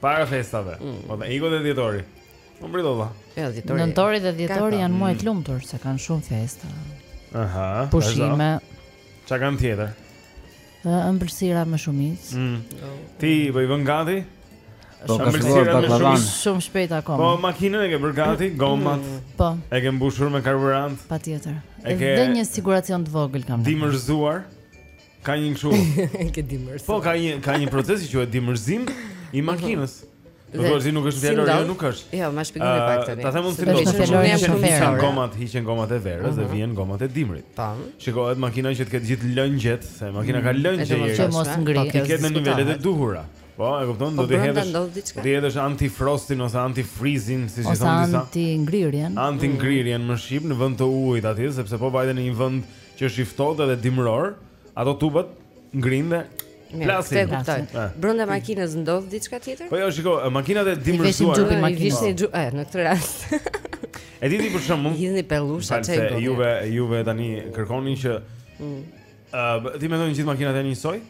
Para festave. Mm. Po ta ikot e dhe tetori. Shumë prit olla. Jo, dhjetori. Nëntori dhe dhjetori janë muaj të mm. lumtur, se kanë shumë festa. Aha. Pushime. Çka kanë tjetër? Ë ëmbëlsira me shumicë. Mm. Ti po i vën gati? Po kërkuar baklavan. Shumë shpejt akoma. Po makinën e ke bërë gati, mm. gomat. Po. E ke mbushur me karburant. Patjetër. Edhe një siguracion të vogël kam. Dimërizuar. Ka një kështu. E ke dimërizuar. Po ka një ka një proces që quhet dimërizim i makinës. Do të thotë nuk është fjalë, jo nuk është. Jo, më shpjego pak tani. Ta them unë si do të thotë që janë shumë herë. Gomat hiqen gomat e verës dhe mhm. vihen gomat e dimrit. Tam. Shikohet makina që të ketë gjithë lëngjet, se makina ka mhm. lëngje që të mos ngrijë. Po, t'i ketë në nivelet e duhura. Po, e kupton, po, do të hedhësh. Do të hedhësh anti-frostin ose anti-freezing, siç i thonë disa. Anti-ngrirjen. Anti-ngrirjen në shqip në vend të ujit atje, sepse po vajte në një vend që është i ftohtë dhe dimëror, ato tubat ngrijnë dhe plasin. Këtë kuptoj. Eh. Brenda makinës ndodh diçka tjetër? Po jo, shiko, eh, makinat e dimërizuara. Vetëm makinat. Vishni xhup, eh, në këtë rast. E di ti për shembull. Hidhni pelush çaj. False, juve, juve tani kërkonin që ëh, mm. uh, ti mendon gjithë makinat janë njësoj?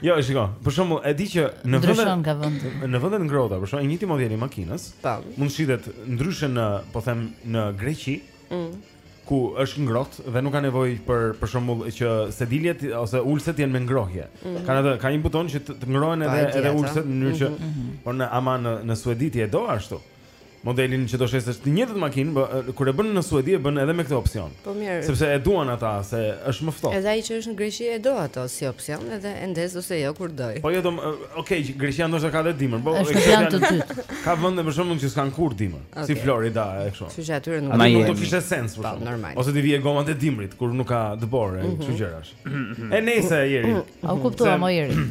Jo, e shikon. Për shembull, e di që ndryshon nga vendi. Në vende të ngrohta, për shembull, i njëjti model i makinës, mund shitet ndryshe në, po them, në Greqi. Mm. Ku është ngrohtë dhe nuk ka nevojë për për shembull që sediljet ose ulëset janë me ngrohje. Mm. Ka edhe, ka një buton që të, të ngrohen edhe edhe ulëset në mënyrë që mm -hmm. por në ama në në Suedi ti e do ashtu. modelin që do shesësh të njëjtën makinë, po kur e bën në Suedi e bën edhe me këtë opsion. Po mirë. Sepse e duan ata se është më ftohtë. Edhe ai që është në Greqi e do atë si opsion, edhe e ndez ose jo kur do. Po jo, do, okay, Greqia ndoshta ka dhe dimër, po është plan të dytë. Ka vende për shembull që s'kan kurrë dimër, okay. si Florida e kështu. Kështu që aty nuk do të kishte sens për shembull. Normal. Ose t'i vije gomat e dimrit kur nuk ka dëborë, mm -hmm. kësi gjërash. e mirë, Sieri. A u kuptuam, Sieri.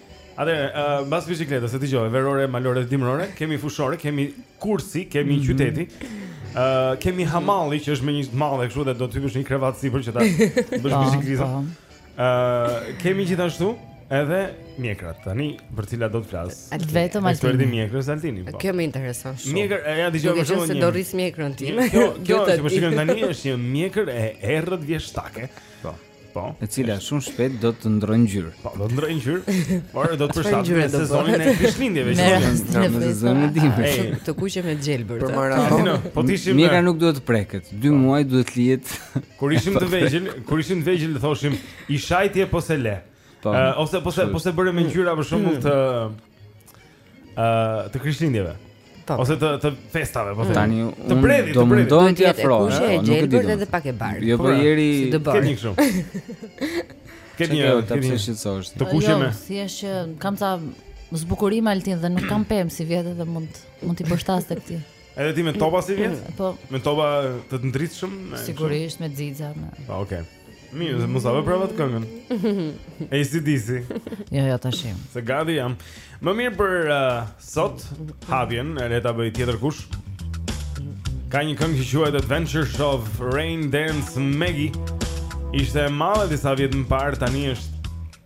Atëherë, uh, mbas biçikletës, e dëgjove, verore, malore, dimrore, kemi fushore, kemi kursi, kemi mm -hmm. qyteti. Ë uh, kemi hamalli që është me një mallë kështu dhe do të hysh në krevat sipër që ta bësh po, biçikletën. Ë po. uh, kemi gjithashtu edhe mjekrat tani për të cilat do të flas. Vetëm Altini. Eksperti i mjekrës Altini. Po. Kjo më intereson shumë. Mjekra, ja dëgjoj më shumë. Nëse do rris mjekrën ti. Kjo, kjo që po shikojmë tani është një mjekër e errët vjeshtake. Po. Po. E cila shumë shpejt do të ndërrojë ngjyrë. Po, do të ndërrojë ngjyrë. Por do të përshtatet me sezonin e krishtlindjeve që është në sezonin e dimrit. Të kuqe me gjelbër. Për maraton. Po t'i shohim. Mjekra nuk duhet të preket. 2 po. muaj duhet të lihet. Kur ishim të vegjël, kur ishim të vegjël thoshim i shajti apo se le. Po. Ose po se po se bëre me ngjyra për shembull të ë uh, të Krishtlindjeve. Ose të të festave, po thënë. Të bredhit, të bredhit. Do të jetë e gjelbër dhe pak e bardhë. Jo, po, po Jeri. Ke një kështu. Ke një, ke një shitsosh. Të kuqe me. Thjesht që kam ca zbukurime Altin dhe nuk kam pemë sivjet dhe mund mund t'i përshtas te kjo. Edhe ti me topa sivjet? Po. Me topa të ndritshëm? Sigurisht me xixa. Po, okay. Mirë, dhe mos e vër prapë atë këngën. AC/DC. Jo, jo tash. Se gati jam. Më mirë për uh, sot hapjen, le ta bëj tjetër kush. Ka një këngë që quhet Adventures of Rain Dance Maggie. Ishte e madhe disa vjet më parë, tani është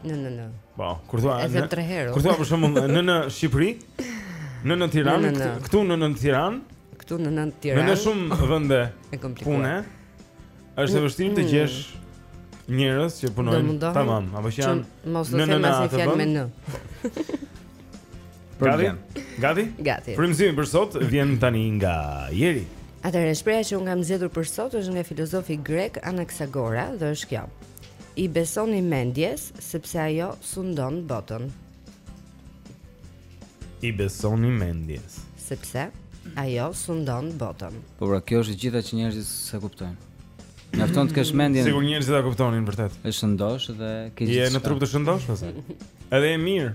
Në në në. Po, kur thua në. Edhe tre herë. Kur thua për shembull në në Shqipëri, në në Tiranë, këtu në në Tiranë, këtu në në Tiranë. Në shumë vende. Është e komplikuar. Punë. Është e vështirë të mm. gjesh njerëz që punojnë tamam, apo që janë mos të them asnjë fjalë me në. Gati? Gati? Gati. Frymëzimi për sot vjen tani nga Jeri. Atëherë shprehja që unë kam zgjedhur për sot është nga filozofi grek Anaksagora dhe është kjo. I besoni mendjes sepse ajo sundon botën. I besoni mendjes. Sepse ajo sundon botën. Po pra, kjo është e gjitha që njerëzit s'e kuptojnë. Mjafton të kesh mendjen. Sikur njerëzit ta kuptonin vërtet. Të shëndoshë dhe ke gjithë. Mendje në trup të shëndoshë ose? Edhe e mirë.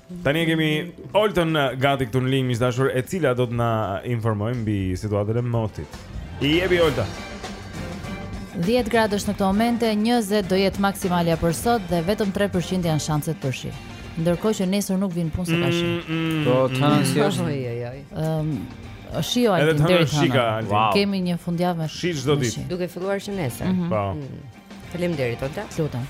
Tani e kemi Oltën gati këtu në linjë miq të dashur, e cila do të na informojë mbi situatën e motit. I jepi Olta. 10 gradë është në këto momente, 20 do jetë maksimalja për sot dhe vetëm 3% janë shanset për shi. Ndërkohë që nesër nuk vij në punë se ka shi. Mm, mm, po mm. tani si është? Oj oj oj. Ëm është shi oj deri tani. Ë, shi ka. Wow. Kemi një fundjavë me shi çdo ditë. Duke filluar që nesër. Mm -hmm. Po. Mm. Faleminderit Olta. Të lutem.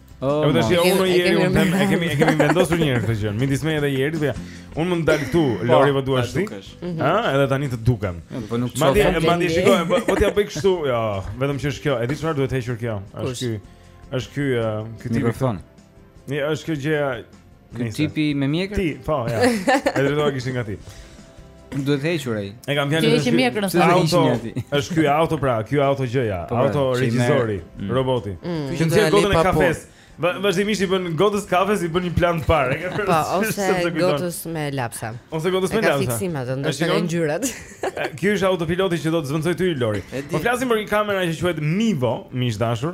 Oh, e vërtetë unë e Jeri unë e kemi e kemi vendosur një herë këtë gjë. Midis meje dhe Jerit, po ja. Unë mund të dal këtu, po, Lori po duash ti. Mhm. Ë, edhe tani të dukem. Po nuk çfarë. Madje madje shikoj, po, po t'ja bëj kështu, jo, vetëm që është kjo. E di çfarë duhet hequr kjo. Është ky. Është ky, ky tipi mikrofon. Ne është kjo gjëja. Ky tipi me mjekër? Ti, po, ja. Edhe do të kishin nga ti. Duhet hequr ai. E kam fjalën. Ti je mirë kërcen. Sa ishin aty? Është ky auto pra, ky auto gjëja, po, pra, auto regjisori, mm. roboti. Mm. Ky që ndjek gotën e kafes. Vazhdimisht i bën gotës së kafes, i bën një plan të parë. Po, ose gotës me lapsa. Ose gotës me lapsa. Ka fiksim atë, ndoshta nga ngjyrat. Ky është autopiloti që do të zëvendësojë ty Lori. Po flasim për një kamerë që quhet Mevo, miq të dashur.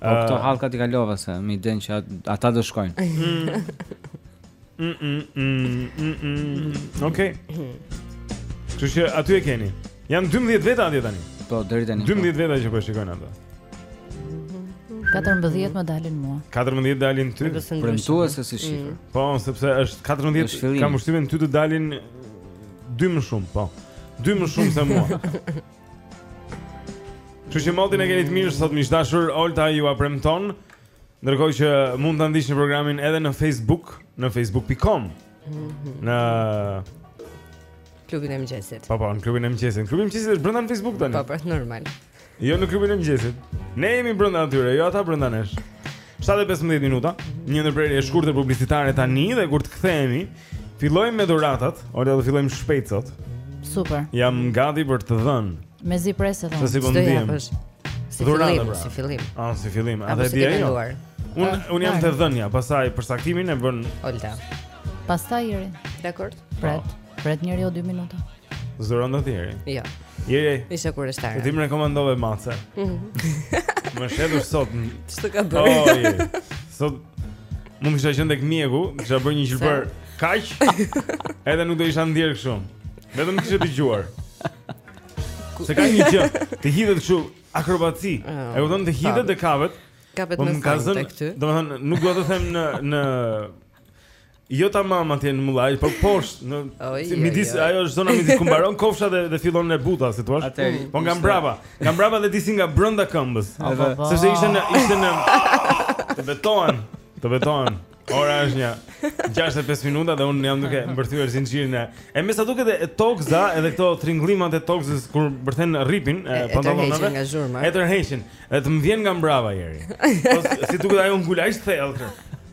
Po këto uh, halka t'i kalova se mi den që ata do shikojnë. Mm, mm, mm, mm, mm. Okej. Okay. Kështu që aty e keni. Jan 12 veta atje tani. Po deri tani. 12 veta që po shikojnë ata. 14 më dalin mua. 14 dalin ty. Premtuese si shifër. Mm. Po, sepse është 14 kam ushtimin ty të dalin dy më shumë, po. Dy më shumë se mua. Kështu që motin e keni të mirë sot miq dashur, Olta jua premton. Ndërkohë që mund ta ndiqni programin edhe në Facebook, në facebook pikë com. Mhm. Në klubin e mëngjesit. Po po, në klubin e mëngjesit. Klubi i mëngjesit është brenda në Facebook tani. Po po, normal. Jo në klubin e mëngjesit. Ne jemi brenda atyre, jo ata brenda nesh. 7:15 minuta, një ndërprerje e shkurtër publicitare tani dhe kur të kthehemi, fillojmë me dhuratat, ora do fillojmë shpejt sot. Super. Jam gati për të dhënë. Mezi pres të dhënë. Si po ndiem? Si fillim, pra. si fillim. A, si fillim. A dhe di ajo? Un ah, un jam të dhënja, pastaj përsaktimin e bën Olta. Pastaj Jeri. Dakor. Pret. Po. Pret njëri o 2 minuta. Zëron dot Jeri. Jo. Jeri. Isha kurështar. Ti më rekomandove mace. Mhm. Më shëdo sot. Ç'të ka bërë? Po. Sot mund të kisha qenë te mjeku, kisha bërë një gjilpërë kaq. Edhe nuk do isha ndier kështu. Vetëm kisha dëgjuar. Se ka një gjë, të hidhet kështu akrobaci. Ah, e kupton të hidhet dhe kapet. Kapet po më kanë tek ty. Domethënë nuk dua të them në në Jo tamam atje në mullaqe, por poshtë në si, midis ajo është zona midis ku mbaron kofsha dhe dhe fillon e buta, si thua? Po nga mbrapa, nga mbrapa dhe disi nga brenda këmbës. Sepse ishte në ishte në të betohem, të betohem. Ora është një 6 pa 5 minuta dhe unë jam duke mbërthyer zinxhirin e. E me sa duket e tokza edhe këto tringllimat e tokzës kur mbërthen rripin e pantallonave. E tërheqin. Edhe më vjen nga mbrapa Jeri. Po si duket ajo ngulaj thellë.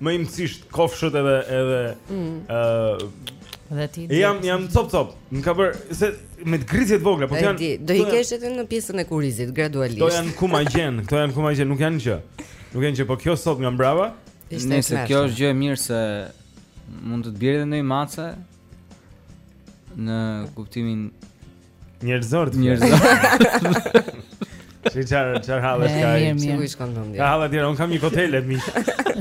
Më imtësisht kofshët edhe edhe mm. ë dhe ti. Jam jam copë-copë. Më ka bërë me këto grricje të vogla, po janë do i kesh edhe në pjesën e kurrizit gradualisht. Do janë ku ma gjen, këto janë ku ma gjen, nuk janë gjë. Nuk janë gjë, po kjo sot nga mbrapa. Nëse kjo është gjë e mirë se mund të të bjerë edhe ndonjë mace në kuptimin Njerëzor të njerëzor. Si çar çar halli ka. Si ku shkon vendi? Ka hall tjetër, un kam një kotele miç.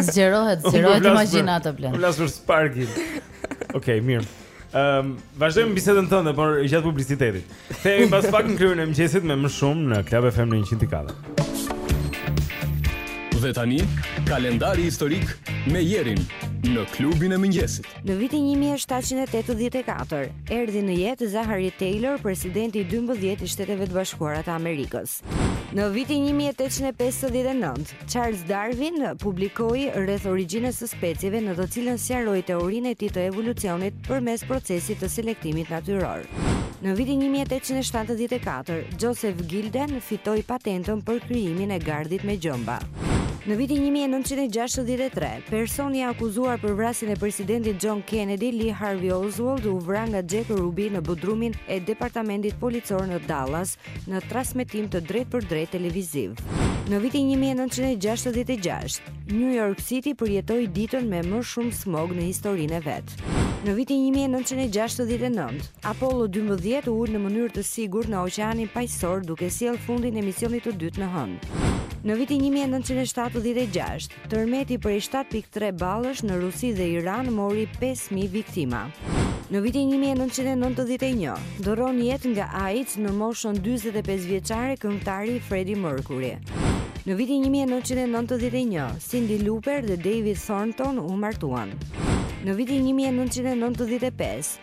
Zgjerohet, po zgjerohet imagjinata Blen. Unë lasur sparkin. Okej, mirë. Ehm, vazhdojmë bisedën tënde, por gjatë publicitetit. Kthehemi pas pak në klubin e mëngjesit me më shumë në Club FM në 104. Dhe tani, kalendari historik me Jerin në klubin e mëngjesit. Në vitin 1784, erdhi në jetë Zahari Taylor, presidenti i 12 i Shteteve të Bashkuara të Amerikës. Në vitin 1859, Charles Darwin publikoi rreth origjinës së specieve në të cilën sqaroi teorinë e tij të evolucionit përmes procesit të selektimit natyror. Në vitin 1874, Joseph Gilden fitoi patentën për krijimin e gardhit me gjëmba. Në vitin 1963, Personi i akuzuar për vrasjen e presidentit John Kennedy, Lee Harvey Oswald, u vra nga Jack Ruby në bodrumin e departamentit policor në Dallas, në transmetim të drejtpërdrejtë televiziv. Në vitin 1966, New York City përjetoi ditën me më shumë smog në historinë e vet. Në vitin 1969, Apollo 12 u ul në mënyrë të sigurt në Oqeanin Paqësor duke sjellë fundin e misionit të dytë në Hënë. Në vitin 1976, Tërmeti prej shtatë pikë tre ballësh në Rusi dhe Iran mori pesë mijë viktima. Në vitin një mijë e nëntëqind e nëntëdhjetë e një, ndërron jetë nga AIDS në moshën dyzet e pesë vjeçare këngëtari Freddie Mercury. Në vitin një mijë e nëntëqind e nëntëdhjetë e një, Cyndi Lauper dhe David Thornton u martuan. Në vitin një mijë e nëntëqind e nëntëdhjetë e pesë,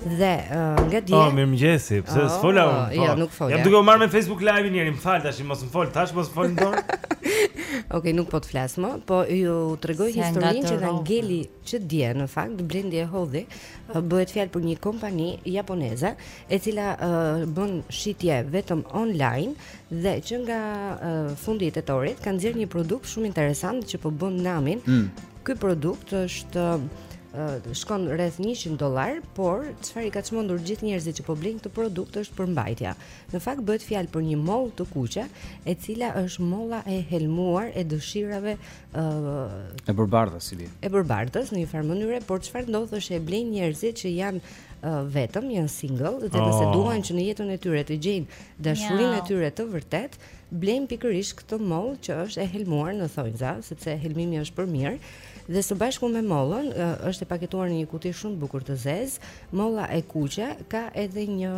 Dhe uh, nga dje. Oh, mirëmëngjes. Pse oh, s'fola unë? Po. Jo, nuk fola. Jam duke u marrë me Facebook Live-in njëri, më fal tash, mos më fol tash, mos fol ndonjë. Okej, okay, nuk po të flas më, po ju tregoj historinë që na ngeli që dje në fakt Blendi e hodhi uh, bëhet fjalë për një kompani japoneze e cila uh, bën shitje vetëm online Dhe që nga uh, fundi i tetorit kanë nxjerr një produkt shumë interesant që po bën namin. Mm. Ky produkt është uh, shkon rreth 100 dollar, por çfarë i ka çmendur gjithë njerëzit që po blejnë këtë produkt është përmbajtja. Në fakt bëhet fjalë për një mollë të kuqe, e cila është molla e helmuar e dëshirave uh, e Borëbardhës, si di. E Borëbardhës në një farë mënyre, por çfarë ndodh është e blejnë njerëzit që janë uh, vetëm, janë single dhe oh. nëse duan që në jetën e tyre të gjejnë Dashurinë e tyre të vërtetë blejnë pikërisht këtë mollë që është e helmuar në thonjza, sepse helmimi është për mirë dhe së bashku me mollën është e paketuar në një kuti shumë të bukur të zezë. Molla e kuqe ka edhe një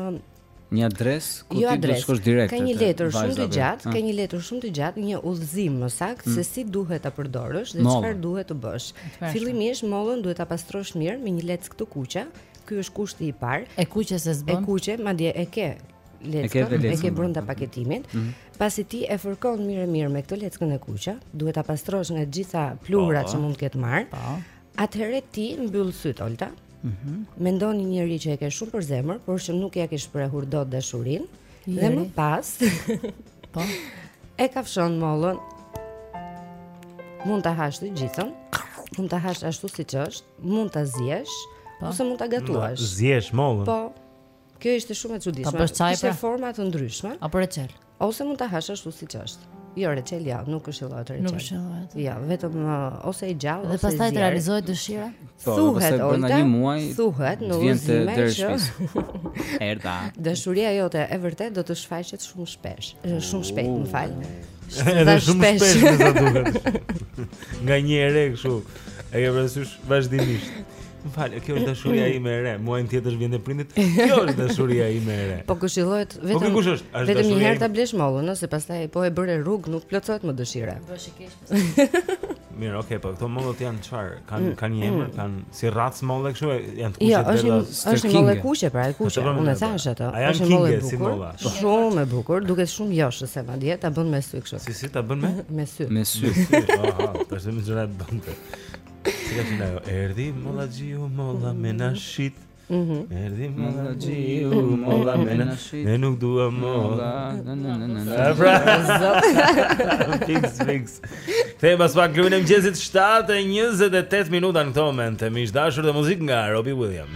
një adresë ku jo ti do të shkosh direkt. Ka një letër shumë të gjatë, ka një letër shumë të gjatë, një udhëzim më saktë mm. se si duhet ta përdorësh dhe çfarë duhet të bësh. Fillimisht mollën duhet ta pastrosh mirë me një leckë të kuqe. Ky është kushti i parë. E kuqe se s'bën. E kuqe, madje e ke Leckën e, e ke brenda po. paketimit, mm -hmm. pasi ti e fërkon mirë e mirë me këtë leckën e kuqe, duhet ta pastrosh nga gjitha pluhurat po. që mund të ketë marr. Po. Atëherë ti mbyll syt Olta. Mhm. Mm Mendon një njeri që e ke shumë për zemër, por që nuk ja ke shprehur dot dashurinë dhe më pas po e kafshon mollën. Mund ta hash të gjithën. Mund ta hash ashtu siç është, mund ta ziesh po. ose mund ta gatuash. Ziesh mollën. Po. Kjo ishte shumë e çuditshme. Ka çaj pra. forma të ndryshme. Apo reçel. Ose mund ta hash ashtu siç është. Jo reçel ja, nuk këshillohet reçel. Nuk këshillohet. Ja, vetëm uh, ose i gjallë ose i zjerë. Dhe pastaj të realizohet dëshira. Po, thuhet Olta. Një muaj. Thuhet në udhëzime që. Erda. Dashuria jote e vërtet do të shfaqet shumë shpesh. Shumë shpejt, më fal. Edhe shumë shpesh më sa duket. Nga një herë kështu. E ke parasysh vazhdimisht. Më falë, kjo është dashuria ime e re. Muajin tjetër vjen te prindit. Kjo është dashuria ime e re. Po këshillohet po, vetëm. Po kush është? Është vetëm një herë ta blesh mollën, se pastaj po e bëre rrug, nuk plotësohet më dëshira. Bësh e keq. Mirë, okay, po këto mollat janë çfarë? Kan mm, kanë një emër, mm. kanë si racë molle kështu, janë të jo, kuqe deri në skinge. Është një mollë e kuqe, pra e po, kuqe. Unë e thashë ato. Është një mollë e bukur. Po. Shumë e bukur, duket shumë joshëse madje ta bën me sy kështu. Si si ta bën me? Me sy. Me sy. Aha, tash më zërat bënte. Si ka qenë ajo? Erdhi mollaxhiu, molla me na shit. Mhm. Erdhi mollaxhiu, molla me na shit. Ne nuk dua molla. Sa pra. Fiks fiks. Pas pak klubin e mëngjesit 7:28 minuta në këto momente. miq të dashur dhe muzikë nga Robbie Williams.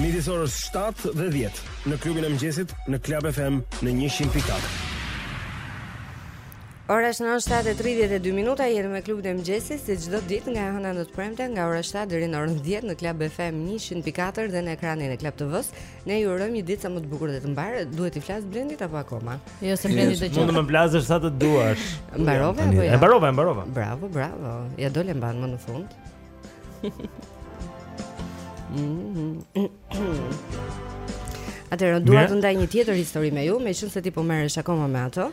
Midis orës shtatë dhe dhjetë, në klubin e mëngjesit, në Club FM në 100.4. Ora është në 7:32 minuta, jemi me klubin e mëngjesit si çdo ditë nga hëna në të premte nga ora 7 deri në orën 10 në Club FM 104 dhe në ekranin e Club TV-s. Ne ju urojmë një ditë sa më të bukur dhe të mbarë. Duhet të flas Blendit apo akoma? Jo, se Blendi do të Mund të më plasësh sa të duash. Mbarove apo jo? E mbarova, e mbarova. Bravo, bravo. Ja dole mbanë më në fund. Atëherë dua të ndaj një tjetër histori me ju, meqenëse ti po merresh akoma me ato.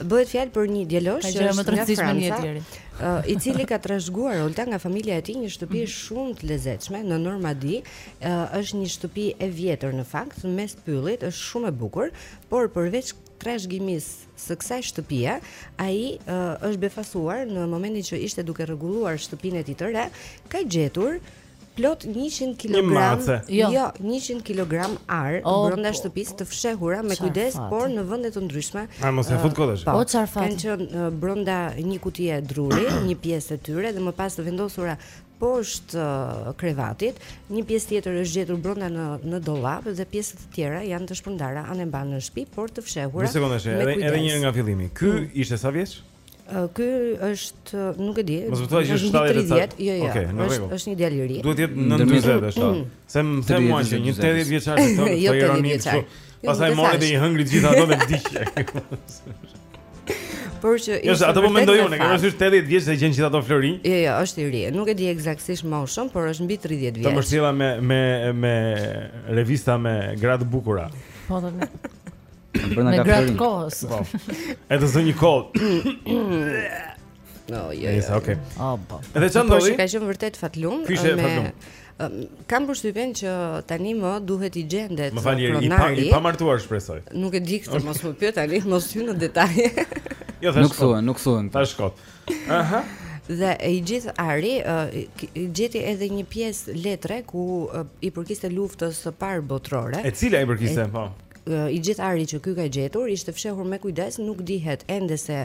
Bëhet fjalë për një djalosh që është nga Franca, uh, i cili ka trashëguar Olta nga familja e tij një shtëpi mm. shumë të lezetshme në Normandi. Uh, është një shtëpi e vjetër në fakt, mes pyllit, është shumë e bukur, por përveç trashëgimisë së kësaj shtëpie, ai uh, është befasuar në momentin që ishte duke rregulluar shtëpinë e tij të re, ka gjetur plot 100 kg. Jo, 100 kg ar oh, brenda po. shtëpisë të fshehura me kujdes, fati. por në vende të ndryshme. A mos e fut kot ash. Po çfarë fat? Kanë qenë brenda një kutie druri, një pjesë e tyre dhe më pas të vendosura poshtë krevatit, një pjesë tjetër është gjetur brenda në në dollap dhe pjesa të tjera janë të shpërndara anembanë në shtëpi, por të fshehura. Një sekondë, edhe edhe një herë nga fillimi. Ky mm. ishte sa vjeç? Ky është, nuk e di. Mos më thuaj që është 70. Jo, jo. Okej, në rregull. Është një djalë i ri. Duhet të jetë nën 40. Se më them mua që një 80 vjeçar këtu, po ironi kështu. Pastaj morën dhe i hëngri gjithë ato dhe vdiq. Por që jo, se ato po mendoj unë, ke qenë 80 vjeç dhe gjen gjithë ato flori. Jo, jo, është i ri. Nuk e di eksaktësisht moshën, por është mbi 30 vjeç. Të mbështjella me me me revista me gra të bukura. Po do. Me gra të kohës. Po. Edhe zonjë kohë. No, jo, jo. Nëse okay. Ah, po. Edhe ça ndodhi. Ka qenë vërtet fatlum, kam përshtypjen që tani më duhet t'i gjendet pronari. Më fal, i pamartuar shpresoj. Nuk e di këtë, mos më pyt tani, mos hy në detaje. Jo, nuk thuhet, nuk thuhet. Thashë kot. Aha. Dhe i gjithë ari gjeti edhe një pjesë letre ku i përkiste luftës së parë botërore. E cila i përkiste, po? i gjithë ari që ky ka gjetur ishte fshehur me kujdes, nuk dihet ende se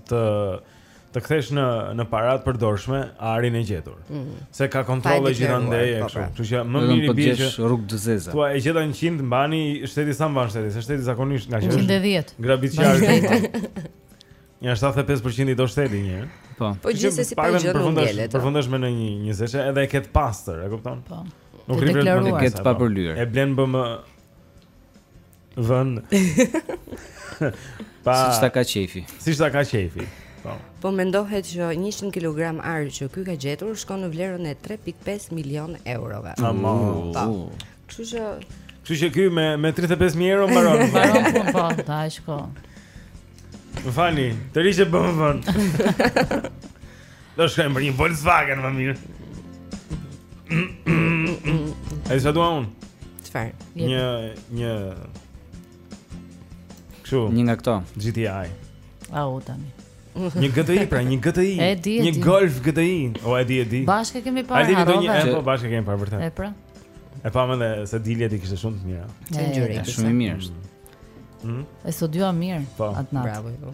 të të kthesh në në para të përdorshme arin e gjetur. Mm -hmm. Se ka kontrolle gjithandej e po, kështu. Pra. Kështu që më mirë t'i biesh që rrugë të zeza. Thuaj e gjeta 100 mban shteti sa mban shteti, se shteti zakonisht nga që 110. Grabitqar. Ja 75% i do shteti një. Po. Po gjithsesi pa gjë nuk ngelet. Përfundosh me një 20 edhe e ke të pastër, e kupton? Po. Nuk rri dot, e ke të papërlyer. E blen BM Vën. Pa. Si ta ka qejfi? Si ta ka qejfi? Po. Po mendohet që 100 kg ar që ky ka gjetur shkon në vlerën e 3.5 milion eurove. Tamam. Po. Kështu që Kështu që ky me me 350000 euro mbaron. Mbaron po, po, tash po. Më falni, të rrijë BMW-ja në vend Do shkoja për një Volkswagen më mirë. Aq sa dua unë. Çfarë? Një një Kështu. Një nga këto. GTI. Au tani. Një GTI pra, një GTI. Një Golf GTI. O e di e di. Bashkë kemi parë. Ai do një, po bashkë kemi parë vërtet. E pra. E pamë edhe se dilja ti kishte shumë të mira. Shumë mirë. Mhm. E studiove mirë po. atë natë. Bravo.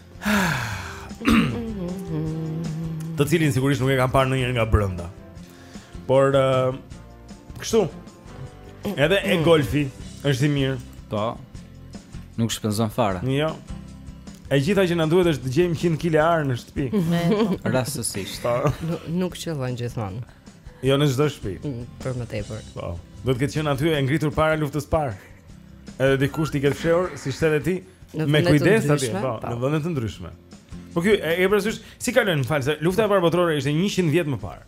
Të cilin sigurisht nuk e kam parë ndonjëherë nga brenda. Por uh, kështu. Edhe e mm. golfi është i mirë. Po. Nuk shpenzon fare. Jo. E gjitha që na duhet është të gjejmë 100 kg ar në shtëpi. Rastësisht. Po. Nuk qëllon gjithmonë. Jo në çdo shtëpi. Mm, për më tepër. Po. Do të ketë qenë aty e ngritur para luftës së parë. Edhe dikush t'i ketë fshehur, siç the ti, me kujdes aty, po, po, në vende të ndryshme. Po ky e ke parasysh si kalon, më fal, se lufta e parë botërore ishte 100 vjet më parë.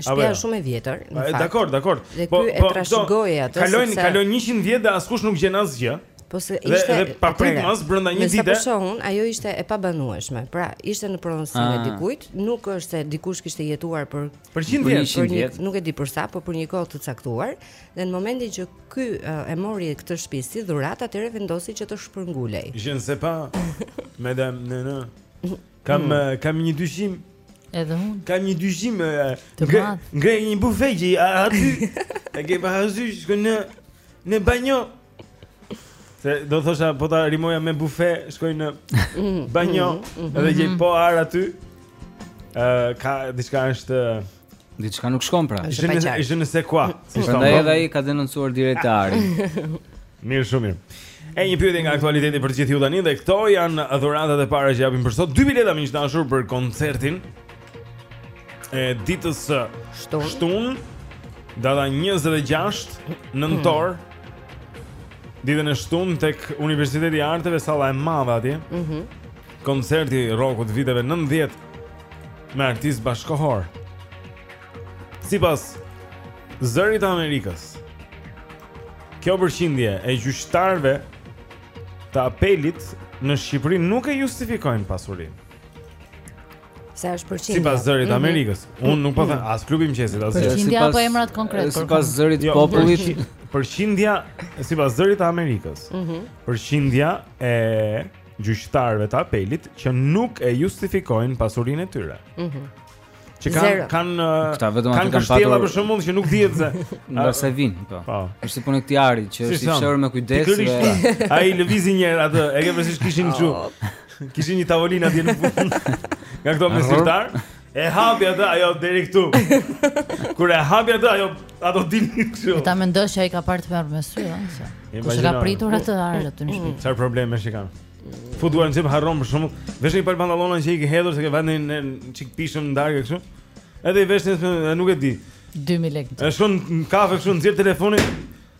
Shtëpia është shumë e vjetër, në fakt. Dakor, dakor. Po, po, e trashëgoi atë. Kalojnë, kalojnë 100 vjet dhe askush nuk gjen asgjë. Po se ishte dhe, dhe papritmas brenda një dite. Se po ajo ishte e pabanueshme. Pra, ishte në pronësinë e ah. dikujt, nuk është se dikush kishte jetuar për për 100 vjet, për një, nuk e di për sa, po për një kohë të caktuar Dhe në momentin që ky e mori këtë shtëpi si dhuratë, atëherë vendosi që të shpërngulej. Je ne sais pas, madame Nana. Kam mm. Eh, kam një dyshim. Edhe unë. Kam një dyshim. Eh, të madh. Ngre një bufe aty. E ke parasysh shkon në në banjo. Se do të thosha po ta rimoja me bufe, shkoj në mhm. banjo mhm. Mhm. dhe gjej po ar aty. Ë ka diçka është diçka nuk shkon pra. Është e paqartë. Është je ne sais quoi. Si shkon. Prandaj edhe ai ka denoncuar direkt arin. Mirë shumë mirë. E një pyetje nga aktualiteti për të gjithë ju tani dhe këto janë dhuratat e para që japim për sot. Dy bileta miq të dashur për koncertin. e ditës së shtunë, shtun, data 26 nëntor. Hmm. Ditën e shtunë tek Universiteti i Arteve Salla e Madhe atje. Mhm. Mm koncerti i rockut viteve 90 me artistë bashkëkohorë. Sipas Zërit të Amerikës. Kjo përqindje e gjyqtarëve të apelit në Shqipëri nuk e justifikojnë pasurinë. Sa është përqindja? Sipas zërit të mhm. Amerikës, unë nuk po them mhm. as klubi i mëngjesit as zëri. Përqindja apo emrat konkretë? Sipas zërit të jo, popullit, përqindja sipas zërit të Amerikës. Mhm. Përqindja e gjyqtarëve të apelit që nuk e justifikojnë pasurinë e tyre. Mhm. Që kanë kanë kanë kështjella për shembull që nuk dihet se nga se vijnë, po. po. Është si puna e këtij ari që është i fshehur me kujdes. Ai lëvizi një herë atë, e ke parasysh kishin kështu. Kishin një tavolinë atje në fund. Nga këto me zyrtar. E hapi atë ajo deri këtu. Kur e hapi atë ajo ato dilnin këtu. Ta mendosh që ai ka parë të merr me sy, ëh, se. Kush e ka pritur atë ar aty në shtëpi? Çfarë probleme që kanë? Fut duart në xhep harron për shembull. Vesh një palë pantallona që i ke hedhur se ke vënë një çikë pishën ndarë kështu. Edhe i vesh në nuk e di. 2000 lekë. Është në kafe kështu nxjerr telefonin.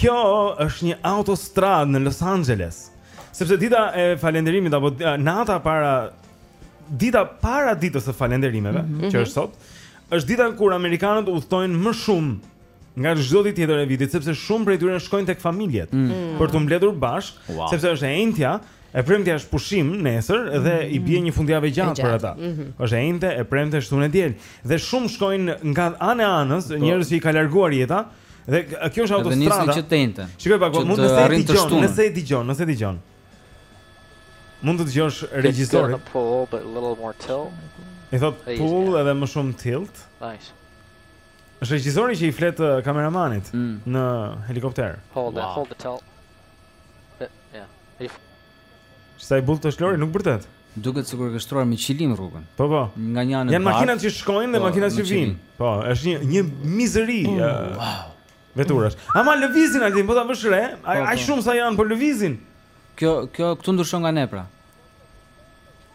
Kjo është një autostradë në Los Angeles. Sepse dita e falënderimit apo nata para dita para ditës së falënderimeve, mm -hmm. që është sot, është dita kur amerikanët udhtojnë më shumë nga çdo ditë tjetër e vitit, sepse shumë prej tyre shkojnë tek familjet mm -hmm. për t'u mbledhur bashkë, wow. sepse është e enjtja, E premtja është pushim nesër dhe i bie një fundjavë e gjatë për ata. Mhm. Është e enjte, e premte e shtunë, e diel. Dhe shumë shkojnë nga anë e anës, po. njerëz që i ka larguar jeta, Dhe kjo është autostrada. Që tente. Shikoj pak, po, mund të dëgjoni, nëse dëgjon, nëse dëgjon. Mund të dëgjosh regjisorin. Pull but a little more tilt. I thotë pull edhe më shumë tilt. Nice. Është regjisori që i flet uh, kameramanit mm. në helikopter. Hold it, hold the tilt. Yeah. Sa i butë është Lori, nuk bërtet. Duket sikur e ke shtruar me qilim rrugën. Po po. Nga një anë e Janë makinat që shkojnë dhe po, makinat që vijnë. Po, është një një mizëri. Mm, wow. Veturash. Ama lëvizin aty, po ta vësh re, po, ai po. shumë sa janë po lëvizin. Kjo kjo këtu ndryshon nga ne pra.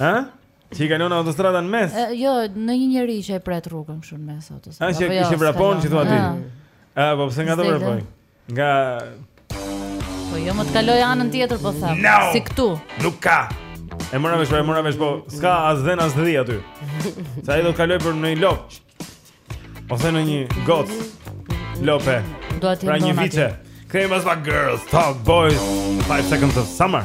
Ha? Ti kanë në autostradën mes? E, jo, në një njeri që e pret rrugën kështu në mes autostradës. Ai që jo, kishte vrapon që thua ti. Ë, po pse nga do vrapoj? Nga Po jo, të kalojë anën tjetër po them. No! Si këtu. Nuk ka. E mora vesh, po e mora vesh, po s'ka as dhen as dhi aty. Se ai do të kalojë për ndonjë lopë. Ose ndonjë goat Lope Pra një viç Kemi pas pak girls Talk boys 5 seconds of summer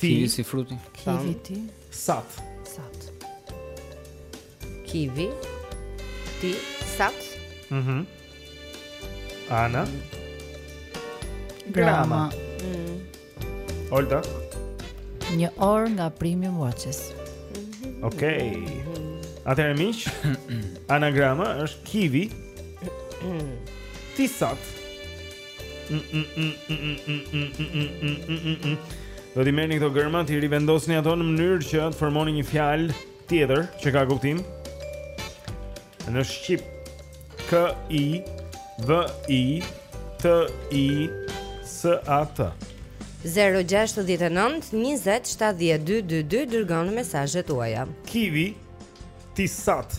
Ti Kivi si fruti Kivi ti Sat Sat Kivi Ti Sat Mhm mm Anagrama mm. Olta Një orë nga Premium Watches mhm. Okej Atëherë miq Anagrama është kivi Ti Sat Do t'i merrni këto germa, t'i rivendosni ato në mënyrë që të formoni një fjalë tjetër që ka kuptim. Në shqip K I V I T I S A T. 069 20 70 222 dërgoni mesazhet tuaja. Kivi Tisat.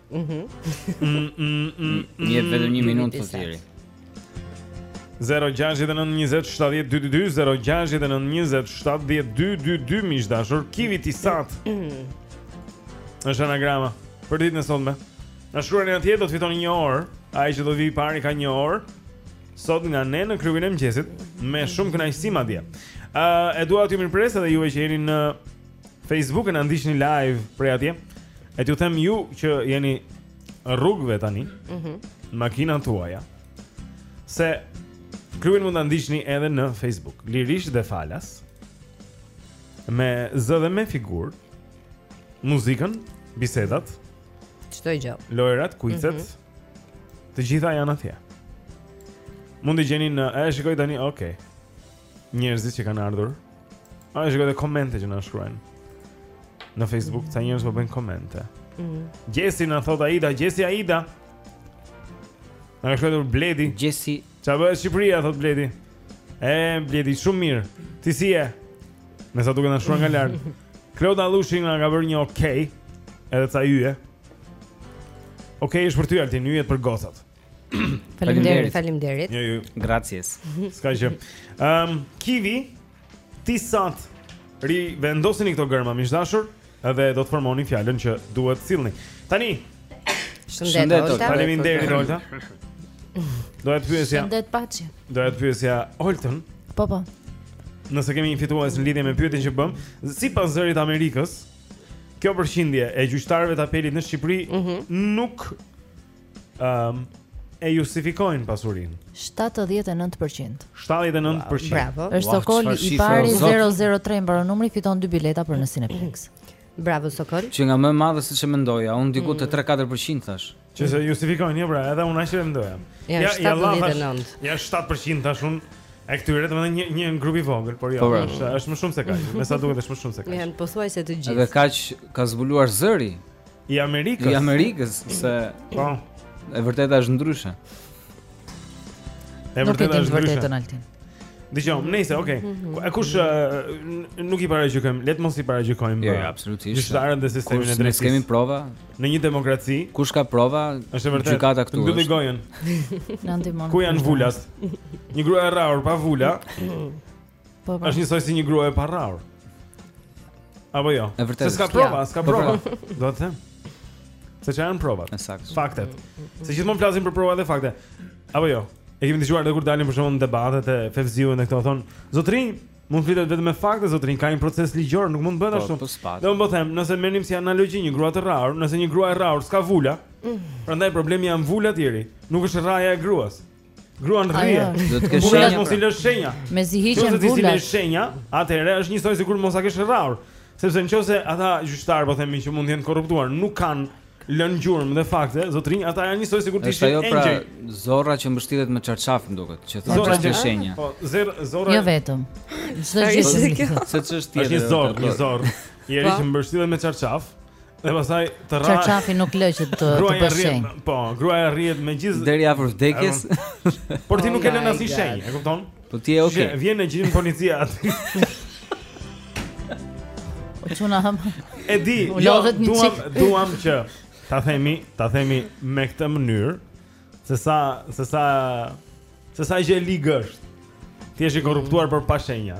Mhm. Mm, mm, mm, Një vetëm një minutë tjetër. 0692070222 0692070222 miq të dashur kivi ti sat. Është anagrama për ditën e sotme. Na shkruani atje do të fitoni një orë. Ai që do vijë i pari ka një orë. Sot nga ne në klubin e mëngjesit me shumë kënaqësi madje. Ë e dua t'ju mirëpres edhe juve që jeni në Facebook e na ndiqni live prej atje. E t'ju them ju që jeni rrugëve tani. Mhm. Me makinat tuaja. Se klubin mund ta ndiqni edhe në Facebook, lirisht dhe falas. Me zë dhe me figurë. Muzikën, bisedat, Çdo gjë. lojrat, kuicet. Mm -hmm. Të gjitha janë atje. Mund t'i gjeni në, e shikoj tani, okay. njerëzit që kanë ardhur. A i shikojmë dhe komente që na shkruajnë. Në Facebook mm. ca njerëz po bëjnë komente. Mm. Gjesti na thot Aida, Gjesti Aida. Na ka shkruar Bledi. Gjesti, çfarë bëhet Shqipëria thot Bledi. E Bledi shumë mirë. Ti si je? Me sa duket na shkruan nga lart. Kloda Lushi na ka bërë një okay. Edhe ca yje. Okay, është për ty Altin, yjet për gocat. Faleminderit, faleminderit. Jo, jo, gracias. Ska gjë. Ehm, um, kivi ti sot rivendosini këto gërma miq dashur dhe do të formoni fjalën që duhet të sillni. Tani. Shëndet, Olta. Faleminderit, Olta. Do të pyesja. Shëndet paçi. Do të pyesja Oltën. Po po. Nëse kemi një fitues në lidhje me pyetjen që bëm, sipas Zërit të Amerikës, kjo përqindje e gjyqtarëve të apelit në Shqipëri mm -hmm. nuk um, e justifikojnë pasurin 79% 79% Bravo është Sokol i pari 003 mbaron numri fiton dy bileta për në Cineplex Bravo Sokol Qenka më e madhe se ç'e mendoja unë diku të 3-4% mm. thash Që s'e justifikojnë një jo, pra edhe unë aq e mendoja Ja, ja 79 Ja 7% thash unë E këtyre vetëm një, një grup i vogël, por jo, po, pra. është, është më shumë se kaq. Me sa duket është më shumë se kaq. Janë pothuajse të gjithë. Edhe kaq ka zbuluar Zëri. I Amerikës. I Amerikës se po. E vërteta është ndryshe. E vërteta është ndryshe. Vërtetën Altin. Dgjom, nëse, okay. Mhm. Askush nuk i paragjykojmë, le të mos i paragjykojmë. Jo, jo absolutisht. Gjyqtarët dhe sistemin e drejtësisë. Ne kemi prova. Në një demokraci, kush ka prova? Është vërtet. Gjykata këtu. Mbylli gojën. Ku janë vulat? Një grua e rrahur pa vula. Po, po. Është njësoj si një grua e parrahur. Apo jo. Se s'ka prova, s'ka po, prova. Po. Do të them. Se janë provat Ekzakt. Faktet Se gjithmonë flasin për provat dhe fakte Apo jo E kemi dëgjuar dhe kur dalin për shembull në debatet e Fevziut në këto thonë Zotëri, mund të flitet vetëm me fakte, zotëri, ka një proces ligjor, nuk mund të bëhet po, ashtu. Po, dhe unë po them, nëse merrnim si analogji një grua të rrahur, nëse një grua e rrahur s'ka vula, mm. prandaj problemi janë vulat Jeri, nuk është rrahja e gruas. Gruan rrihe. Do të kesh shenja. Mos i lësh shenja. Mezi hiqen vulat. Nëse s'i lë shenja, atëherë është njësoj sikur mos ta kesh rrahur. Sepse nëse ata gjyqtar po themi që mund të jenë të korruptuar, nuk kanë lën gjurmë dhe fakte, zotrinj, ata janë njësoj sikur të ishin engjëj. Është ajo pra zorra që mbështillet me çarçaf, më duket, që thotë zorra që s'lë shenja. Po, zer, zorra. Jo vetëm. Çfarë është kjo? Se ç'është tjetër? Është një zorrë, një zorrë. Jeri po. që mbështillet me çarçaf. Dhe pastaj të rrah. Çarçafi nuk lë që të të bëjë shenjë. Po, gruaja rrihet me gjithë deri afër vdekjes. Por ti nuk i lën asnjë shenjë, e kupton? Po ti je okay. Që vjen e gjen policia aty. O çuna ham. E di, jo, duam duam që ta themi, ta themi me këtë mënyrë se sa se sa se sa gjë e ligë është. Ti je i korruptuar për pa shenja.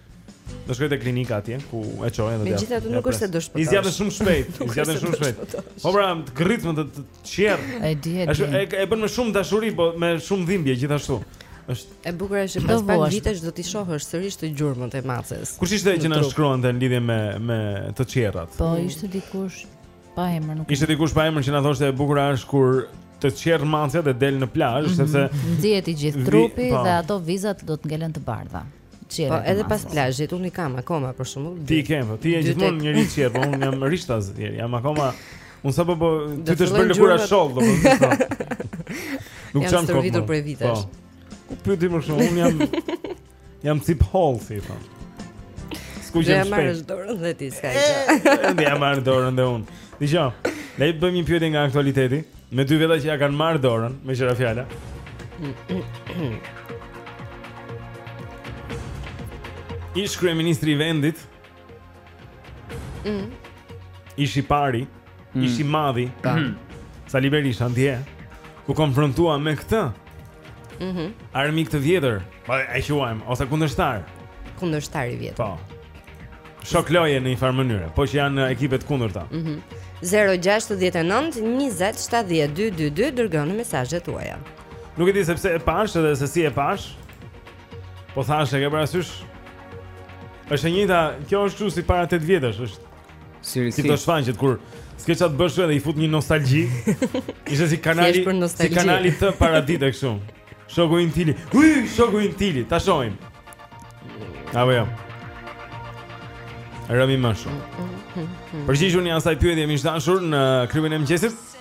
Do shkoj te klinika atje ku e çojnë edhe. Megjithatë nuk është se do shpëtosh. I zgjatën shumë shpejt, i zgjatën shumë shpejt. Po pra, të gërric më të çjerr. E di, e di. Është e bën me shumë dashuri, po me shumë dhimbje gjithashtu. Është e bukur është që pas pak vitesh do t'i shohësh sërish te gjurmët e maces. Kush ishte që na shkruante në lidhje me me të çjerrat? Po mm. ishte dikush pa emër, nuk. Ishte dikush pa emër që na thoshte e bukur është kur të çjerr macja dhe del në plazh mm -hmm. sepse nxihet i gjithë trupi po. dhe ato vizat do të ngelen të bardha. Çjerra po edhe pas plazhit unë kam akoma për shembull. Ti ke, po, ti je gjithmonë njeri i çjerrë, po unë jam rishtaz i çjerrë. Jam akoma unë sapo po ty të është bërë lëkura shollë, domethënë. Nuk jam stërvitur për vitesh. Po. Ku pyeti më shumë, unë jam jam cipëhollë si i thonë. Skuqem shpejt. Ja marr dorën dhe ti s'ka gjë. Ja marr dorën dhe unë. Dëgjo. Ne i bëjmë një pyetje nga aktualiteti. Me dy veta që ja kanë marrë dorën, meqë ra fjala Ish kryeministri i vendit mm. Ish i pari mm. Ish i madhi mm. Sali Berisha dje U konfrontua me këtë Mhm. Mm Armik të vjetër, po e quajmë ose kundërshtar. Kundërshtar i vjetër. Po. Shok loje në një farë mënyre, po që janë në ekipe të kundërta. Mhm. Mm 069 20 70 222 dërgoni mesazhet tuaja. Nuk e di se pse e pashë edhe se si e pashë. Po thashë e ke parasysh është e njëjta, kjo është kështu si para 8 vjetësh, është Seriali që të shfaqet kur s'ke ça të bësh edhe i fut një nostalgji. Ishte si kanali, si kanali te paradite kështu. Shoku Ylli. Uj, shoku Ylli, ta shohim. Apo jo. Rami Mashu. Përgjigjuni asaj pyetje miq të dashur në klubin e mëngjesit.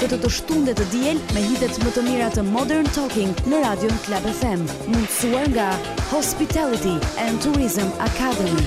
Këtë të shtunë dhe të diel me hitet më të mira të Modern Talking në Radio Club FM, mundësuar nga Hospitality and Tourism Academy.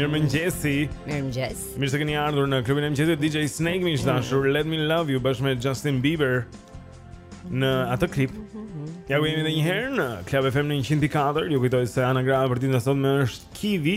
Mirëmëngjesi Mirëmëngjes Mirë se këni ardhur në klubin e mëngjesit DJ Snake miq të dashur Let me love you bashkë me Justin Bieber Në atë klip Ja ku jemi dhe njëherë në Club FM në 104 Ju kujtoj se anagrama për ditën e sotme është Kiwi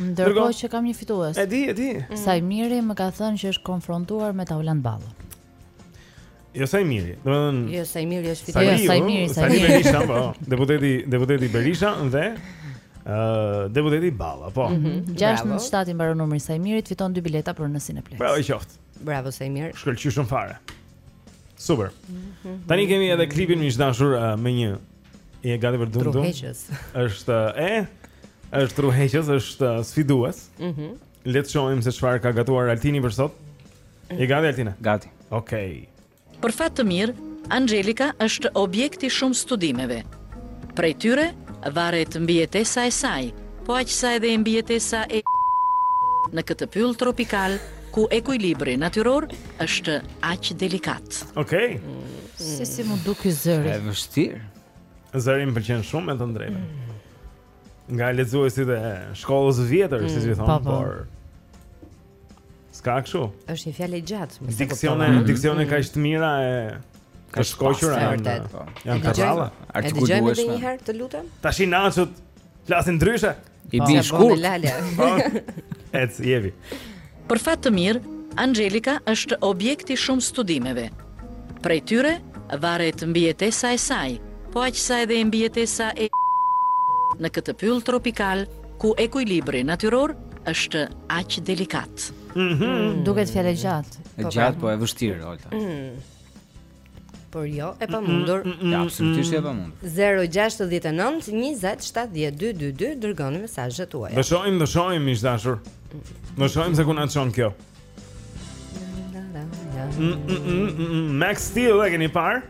Ndërkohë që kam një fitues. E di, e di. Mm. Sajmiri më ka thënë që është konfrontuar me Taulant Ballën. Jo Sajmiri, domethënë. Jo Sajmiri është fitues. Jo Sajmiri, Sajmiri Berisha, po. Deputeti, deputeti Berisha dhe ë uh, deputeti Balla, po. Mm -hmm. 697 i mbaron numri i Sajmirit, fiton dy bileta për në Cineplex. Bravo i qoftë. Bravo Sajmir. Shkëlqyshëm fare. Super. Mhm. Tani kemi edhe klipin miq të dashur uh, me një Je gati për dundum. Tërheqës. Është e është tërheqës, është sfidues. Mhm. Mm Le të shohim se çfarë ka gatuar Altini për sot. Je gati Altina. Gati. Okej. Okay. Për fat të mirë, Anxhelika është objekt i shumë studimeve. Prej tyre varet mbijetesa e saj, po aq sa edhe mbijetesa e në këtë pyll tropikal ku ekuilibri natyror është aq delikat. Okej. Okay. Se si m'u duk ky zëri E vështirë Zëri më pëlqen shumë me thënë të drejtën mm. Nga lexuesit e shkollës së vjetër, mm, si i thonë, por... S'ka kështu? është një fjalë e gjatë, me sa kuptova. Mm. Diksione kaq të mira e... Kaq të shkoqura e në... Janë të rralla. E dëgjojmë dhe njëherë, të lutem? Tashi nashut, flasin ndryshe. I bien shkurt. Po. Ec, jevi. Për fat të mirë, Anxhelika është objekt i shumë studimeve. Prej tyre varet mbijetesa e saj, po aq sa edhe mbijetesa e në këtë pyll tropikal ku ekuilibri natyror është aq delikat. Mhm. Mm, duket fjalë e gjatë. E gjatë po e vështirë, Olta. Mm. Por jo, e pamundur mm, mm, mm, Ja, absolutisht e pamundur 0692070222 Dërgoni mesazhet tuaja Të shohim, të shohim, miq të dashur Të shohim se ku na çon kjo Max Steel, e keni parë?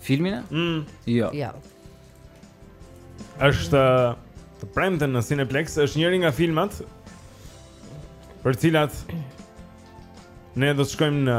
Filmin e? Mm. Jo Jo është të premten në Cineplex është njëri nga filmat Për të cilat Ne do të shkojmë në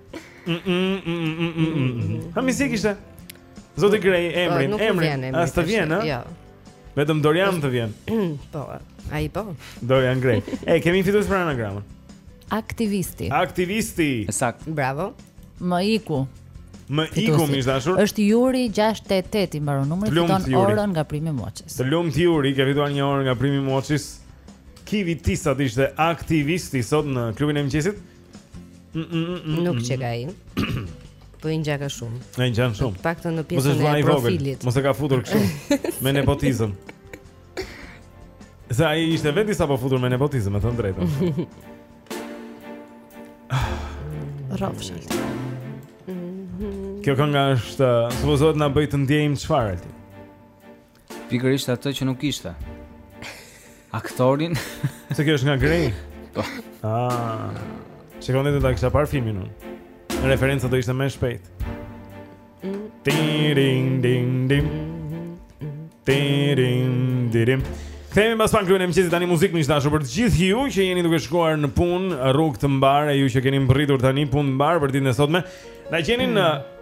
Ha mi si e kishte? Zoti Grey, emrin, emrin. A të vjen, a? Jo. Vetëm Dorian të vjen. Po. Ai po. Dorian Grey. E kemi fitues për anagramën. Aktivisti. Aktivisti. Saktë. Bravo. Më iku. Më iku miq të dashur. Është Juri 688 i mbaron numri fiton orën nga Primi Moçis. Të lumt Juri, ke fituar një orë nga Primi Moçis. Kivi Tisat ishte aktivisti sot në klubin e mëngjesit. Nuk që ka i Po i njaka shumë Në i njaka shumë Pak te në pjesën e profilit Mos e ka futur kështu Me nepotizëm Se ai ishte vetë disa po futur me nepotizëm E thënë drejt Rofsh Kjo kënga është Supozohet na bëjë të ndjejmë çfarë ti Pikërisht atë që nuk kishte. Aktorin. Se kjo është nga Grey. Po. Ah. Shikon edhe po ta kisha parë filmin unë. Referenca do ishte më shpejt. Ding ding ding ding. Ding ding ding. Kthehemi mbas pak klubi i mëngjesit tani muzikë miq të dashur për të gjithë ju që jeni duke shkuar në punë, rrugë të mbarë, ju që keni mbërritur tani punë të mbarë për ditën e sotme. Na gjeni në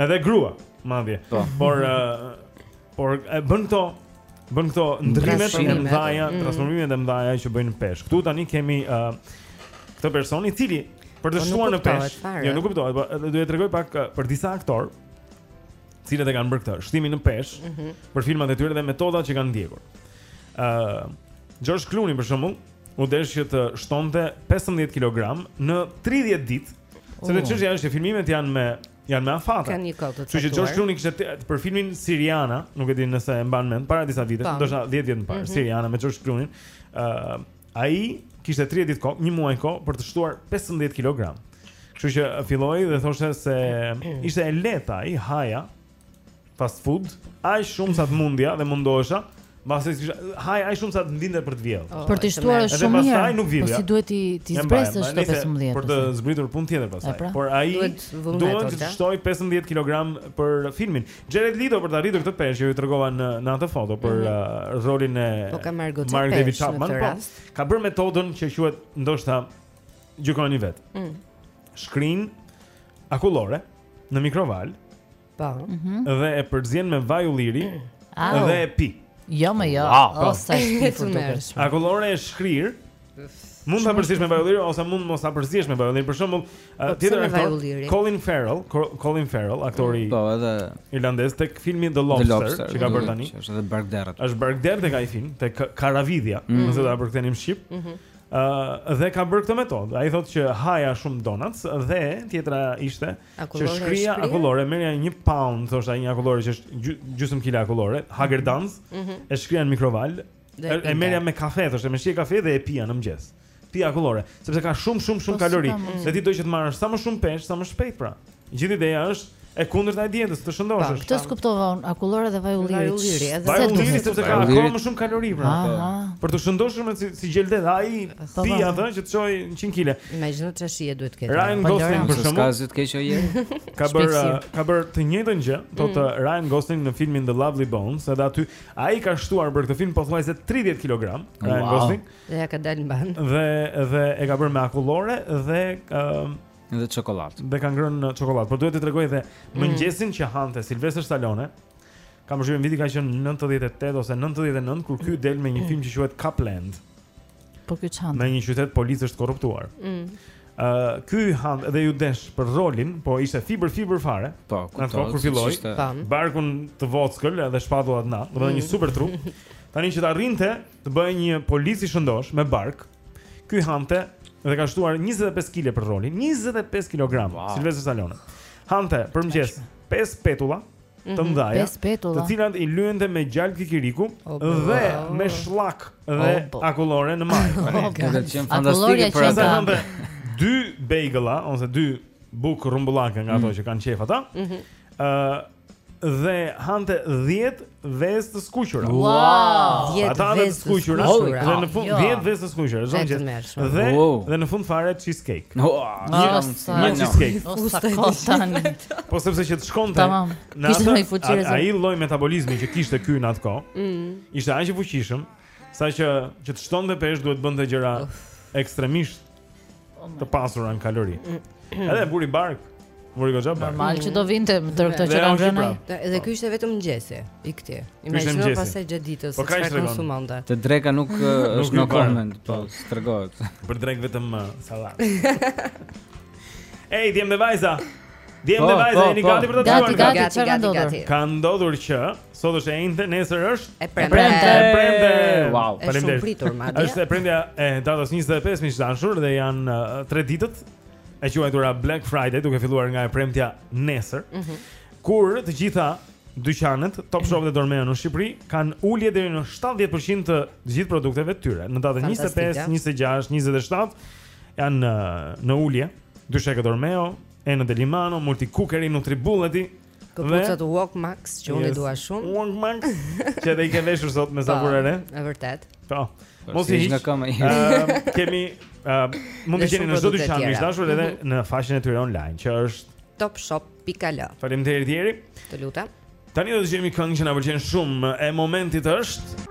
Edhe grua, madje. Po. Por uh, por e bën këto bën këto ndryshime të mëdha, mm. transformime të mëdha që bëjnë në peshë. Ktu tani kemi uh, këtë person i cili për të po, shtuar në peshë. Jo, nuk kuptohet, po do të tregoj pak uh, për disa aktorë të cilët e kanë bërë këtë, shtimin në peshë mm -hmm. për filmat e tyre dhe metodat që kanë ndjekur. Ë uh, George Clooney për shembull u desh që të shtonte 15 kg në 30 ditë Sepse oh. çështja është që filmimet janë me janë me afate. Kanë një kohë të caktuar. Kështu që George Clooney kishte për filmin Siriana, nuk e di nëse e mban mend, para disa vitesh, ndoshta 10 vjet më parë, mm -hmm. Siriana me George Clooney. Ë uh, ai kishte 30 ditë kohë, një muaj kohë për të shtuar 15 kg. Kështu që filloi dhe thoshte se ishte e lehtë ai haja fast food, aq shumë sa të mundja dhe mundohesha, mbase kisha haja aq shumë sa të më vinte për të vjellë. Oh, Për të shtuar është Edhe shumë mirë. pastaj nuk Po villja. si do t'i ti E mbaj, zbresësh mbaj, këto nëse 15. Për të pastaj. zbritur punë tjetër pastaj. E pra. Por ai Duhet vullnet, duhet Olta. të shtojë 15 kg për filmin. Jared Leto për të arritur këtë peshë që ju tregova në në atë foto për Mhm. uh, rolin e Po ka marrë goxha Mark David peshë në Chapman, këtë po, rast. ka bërë metodën që quhet ndoshta gjykoni vetë. Mm. Shkrin akullore, në mikroval. Po. Mhm. Dhe e përzien me vaj ulliri ah. dhe e pi. Jo, më jo. Wow, po. Sa i futush. Akullore e shkrirë? Mund ta përziesh me vaj ulliri ose mund mos ta përziesh me vaj ulliri. Për shembull, po, tjetër aktor Colin Farrell, Colin Farrell, aktori Po, edhe irlandez tek filmi The Lobster, që ka bërë tani. Është edhe barkderr. Është barkderr tek ai film, tek Karavidhja, mm. nëse do ta përkthenim shqip. Mhm. Ëh dhe ka bërë këtë metodë. Ai thotë që haja shumë donuts dhe tjetra ishte që shkrija akullore, merrja një pound, thoshte ai një akullore që është gjy, gjysmë kila akullore, Häagen-Dazs, mm -hmm. e shkrija në mikroval, e, e merrja me kafe, thoshte me shije kafe dhe e pija në mëngjes. Pija akullore, sepse ka shumë shumë shumë po, kalori. Dhe ti do që të marrësh sa më shumë peshë, sa më shpejt pra. Gjithë ideja është e kundërta e dietës, të shëndoshësh. Këtë skuptova unë, akullore dhe vaj ulliri. Vaj ulliri, edhe vaj ulliri sepse ka akoma më shumë kalori pra. Për të shëndoshur si, si gjeldet, ai po, si po. atë që të çojë 100 kg. Imagjino çfarë shije duhet të ketë. Ryan po, Gosling për shembull. Sa zët, keq ajo. Ka bër ka bër të njëjtën gjë, thotë mm. Ryan Gosling në filmin The Lovely Bones, edhe aty ai ka shtuar për këtë film pothuajse 30 kg. Ryan Gosling. Dhe ia ka dalë mbanë. Dhe dhe e ka bër me akullore dhe Dhe çokollatë. Dhe ka ngrënë uh, çokollatë, por duhet t'ju tregoj edhe mm. mëngjesin që hante Silvestër Stallone. Kam përshtypjen viti ka qenë 98 ose 99 kur ky del me një film që quhet Copland. Po ky çan. Me një qytet policësh të korruptuar. Mm. Ë uh, ky hante, iu desh për rolin, po ishte fibër fibër fare. Po, kuptoj, kur filloi barkun të vockël edhe shpatullat na, domethënë një mm. super trup. Tani që të arrinte, Të bëhej një polic i shëndoshë me bark. Ky hante dhe ka shtuar 25 kg për rolin, 25 kg. Wow. Silvestër Stallone. Hante për mëngjes 5 petulla të mëdha, mm -hmm, të cilat i lyente me gjalp kikiriku oh, dhe oh, me shllag dhe oh, akullore në majë. Oh, Këto janë fantastike për atë. Hante dy bagela ose dy bukë rrumbullake nga ato mm -hmm. që kanë qejf ata. Mhm. Mm dhe hante 10 vezë të skuqura. Wow! 10 vezë të skuqura. Dhe në fund 10 jo. vezë të skuqura, çdo gjë. Dhe dhe në fund fare cheesecake. Një ah, cheesecake. Po sa kot tani. Po sepse që të shtonte. Tamam. Kishte më fuqi. Ai lloj metabolizmi që kishte ky në atë kohë. Mm. Ishte aq i fuqishëm, saqë që të shtonte peshë duhet të bënte gjëra ekstremisht oh të pasura në kalori. Edhe vuri bark. Vuri goxha bark. Normal që do vinte me tërë këto që ka ngrënë. Edhe ky ishte vetëm mëngjesi i këtij. Imagjino pasaj gjatë ditës se çfarë konsumonte. Te dreka nuk është në koment, po s'tregohet. Për drekë vetëm uh, sallatë. Ej, djem e vajza. Djem e po, vajza, po, jeni po. gati për të dëgjuar. Gati, gati, gati, gati. Ka ndodhur që Sot është e enjte, nesër është e premte. E premte. Wow, faleminderit. Është pritur madje. Është e premtja e datës 25 miq të dashur dhe janë 3 uh, ditët e quajtura Black Friday, duke filluar nga e premtja nesër. Mm -hmm. Kur të gjitha dyqanet, Top Shop dhe Dormeo në Shqipëri kanë ulje deri në 70% të gjithë produkteve të tyre. Në datën 25, 26, 27 janë në, uh, në ulje. Dyshekë Dormeo, enë Delimano, Multicooker-i, Nutribulleti, Këpucat dhe... Walk Max që yes. unë i dua shumë. Walk Max. që dhe i ke veshur sot me sa vura re. Është vërtet. Po. Mos i hiq. Ehm, kemi ehm, mund të gjeni në çdo dyqan miq të dashur edhe mhm. në faqen e tyre online që është topshop.al. Faleminderit Jeri. Të lutem. Tani do dëgjojmë këngë që na pëlqen shumë. E momentit është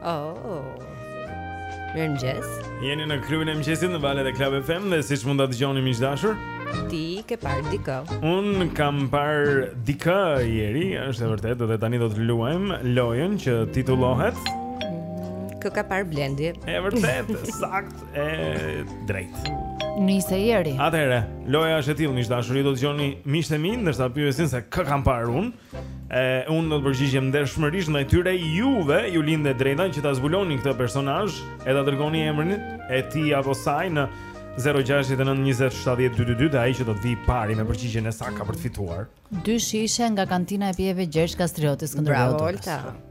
Oh. Mirëmëngjes Jeni në Klubin e Mëngjesit në valët e Club FM Dhe siç mund ta dëgjoni miq të dashur Ti ke parë dikë Unë kam parë dikë Jeri është e vërtetë dhe tani do të luajmë Lojën që titulohet mm, Kë ka parë Blendi E vërtetë, saktë e drejtë Nise Jeri Atëherë, loja është e tillë miq të dashur Ju do dëgjoni miqtë e mi Ndërsa pyesin se kë kam parë unë E, unë do të përgjigjem ndershmërisht ndaj tyre juve, ju lind e drejta që ta zbuloni këtë personazh, e ta dërgoni emrin e tij apo saj në 0692070222 dhe ai që do të vijë i pari me përgjigjen e saktë ka për të fituar. Dy shishe nga kantina e pijeve Gjergj Kastrioti Skënderbeu. Bravo Olta.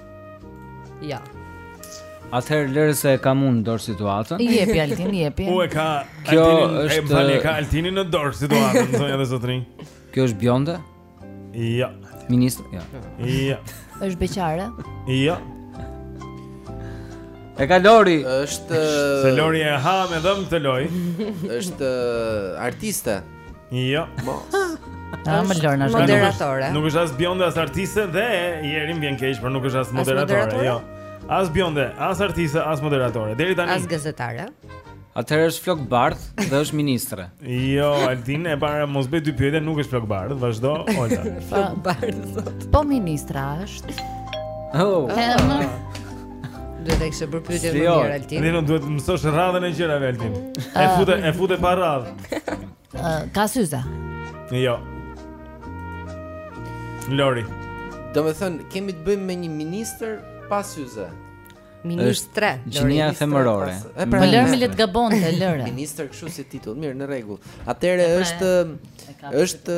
Ja. Atëherë lëre se e kam unë në dorë situatën. Jepi Altin, jepi. Po e ka. Kjo është tani ka Altini në dorë situatën, zonja dhe zotërinj. Kjo është bjonde? Jo. Ministër? Jo. Jo. Është beqare? Jo. E ka Lori. Është Se Lori e ha me dhëmbë këtë lojë. Është artiste. Jo, mos. Ah, Lori na është moderatore. Nuk është as bjonde as artiste dhe Jeri më vjen keq, por nuk është as moderatore, jo. As bjonde, as artiste, as moderatore. Deri tani. As gazetare. Atëherë është flokëbardhë dhe është ministre. Jo, Altin e para mos bëj dy pyetje, nuk është flokëbardhë, vazhdo Olta. Flokëbardhë sot. Po ministre është. Oh. Duhet të kishe bërë pyetje më mirë Altin. Jo, duhet të mësosh radhën e gjërave Altin. E ah. fute, e fute pa radhë. Uh, ka syze. Jo. Lori. Domethënë, kemi të bëjmë me një ministër pa syze. Ministre. Gjinia femërore. E pra, lëre me, le të gabonte, lëre. Ministër kështu si titull, mirë, në rregull. Atëherë pra, është, është,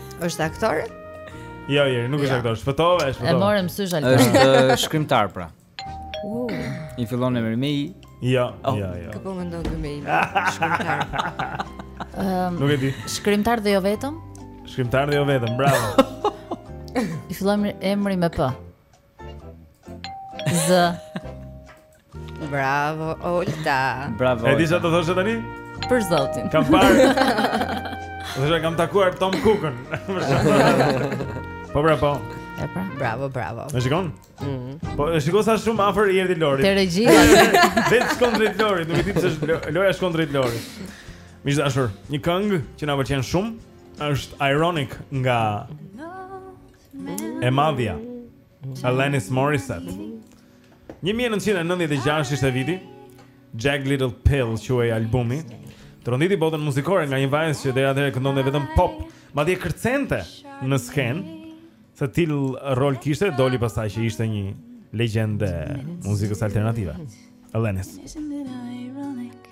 Është aktor? Jo, jo, nuk është aktor. Shpëtove, shpëtove. E morëm sysh Olta. Është shkrimtar pra. U. I fillon emri me i. Jo, oh. jo, jo. Kë po mendon ti me i? Shkrimtar. Ehm. Nuk e di. Shkrimtar dhe jo vetëm? Shkrimtar dhe jo vetëm, bravo. I fillon emri me p. Z. Bravo Olta. Bravo. E di ça të thoshe tani? Për Zotin. Kam parë. Do të kem takuar Tom Cookën. Po bravo. E pra. Bravo, bravo. E shikon? Mhm. Po e shikon sa shumë afër i erdhi Lori. Te regjia. Vetë shkon drejt Lorit, nuk e di pse loja shkon drejt Lorit. Miq të dashur, një këngë që na pëlqen shumë është Ironic nga E madhja Alanis Morissette 1996 ishte viti Jagged Little Pill quhej albumi Tronditi botën muzikore nga një vajzë që deri atëherë këndonte vetëm pop Madje kërcente në skenë Se të tillë rol kishte doli pastaj që ishte një legjendë e muzikës alternative Alanis Isn't it ironic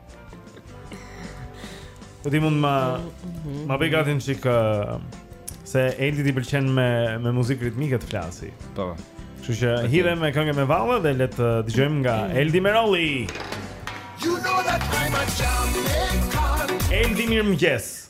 Po ti mund ma mhm. ma bëj gati një çik uh, se Eldit i pëlqen me me muzikë ritmike të flasi. Po. Kështu që okay. hidhemi me këngë me valle dhe le të dëgjojmë nga mhm. Eldi Merolli. You know that I'm a champion. Eldi mirëmëngjes.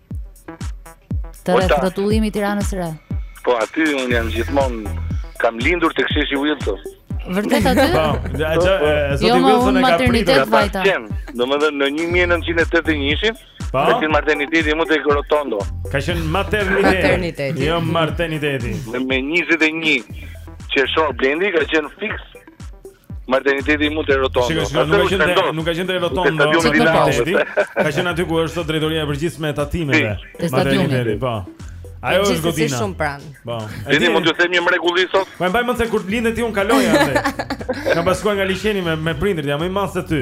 Te rrethrrotullimi i Tiranës së Re. Po aty un jam gjithmonë kam lindur tek sheshi Wilson. Vërtet aty? Po, ja që po, po. zoti jo, Wilson e ka pritur ata. Domethënë në 1981-shin, po. ka qenë materniteti tek Rotondo. Ka qenë materniteti. Jo materniteti. Në me 21 qershor Blendi ka qenë fiks Materniteti mu te rotondo. Shiko, shiko, nuk ka qenë te, nuk ka qenë te rotondo materniteti. Ka qenë aty ku është drejtoria e përgjithshme e tatimeve. Materniteti, po. Ajo është godina. Është shumë pranë. Po. Edhe mund të themi mrekulli sot? Po mbaj mend se kur linde ti un kaloja aty. Kam pasur nga liqeni me me prindërit, jam më i madh se ty.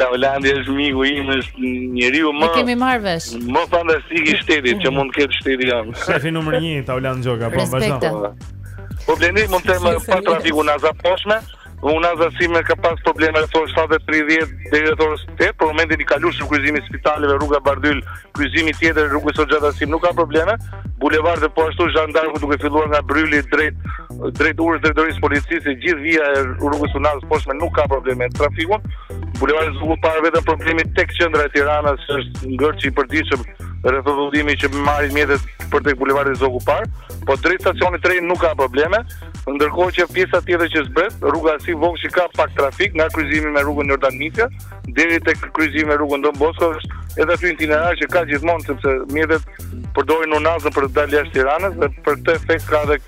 Taulandi është miku im, është njeriu më. Ne kemi marrë vesh. Më fantastik i shtetit që mund të ketë shteti jonë. Shefi numër 1 Tauland Gjoka, po vazhdo. Po Blendi mund të them pak trafik unaza e poshtme, unaza e sipërme ka pas probleme rreth orës 7.30 dhe rreth orës 8, për momentin i kalueshëm kryqëzimi i spitaleve, rruga Bardhyl, kryqëzimi tjetër, rrugës Hoxha Tahsim, nuk ka probleme, bulevardi po ashtu Zhan d'Ark duke filluar nga Brryli drejt Drejt urës drejtorisë së policisë, gjithë vija e rrugës Unazës së poshtme nuk ka probleme me trafikun. Bulevardi Zogu i Parë vetëm problemi tek qendra e Tiranës që është ngërçi i përditshëm rrethrrotullimi që marrin mjetet për tek bulevardi Zogu i Parë, po drejt stacionit të trenit nuk ka probleme. Ndërkohë që pjesa tjetër që zbret, rruga Asim Vokshi ka pak trafik nga kryqëzimi me rrugën Jordan Misja, deri tek kryqëzimi me rrugën Don Bosco është edhe aty itinerar që ka gjithmonë sepse mjetet përdorin unazën për të dalë jashtë Tiranës dhe për këtë efekt ka edhe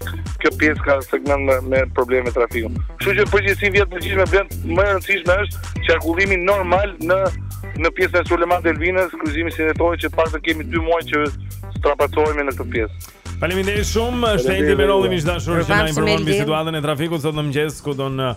kjo pjesë ka segment me, me probleme trafiku. Kështu që përgjithësi vjet të gjithë me blend më e rëndësishme është qarkullimi normal në në pjesën e Sulejman Delvinës, kryqëzimi sinetoi që pothuaj kemi 2 muaj që strapacohemi në këtë pjesë. Faleminderit shumë, është Endi Merolli miq të dashur që na informon mbi situatën e trafikut sot në mëngjes ku don uh,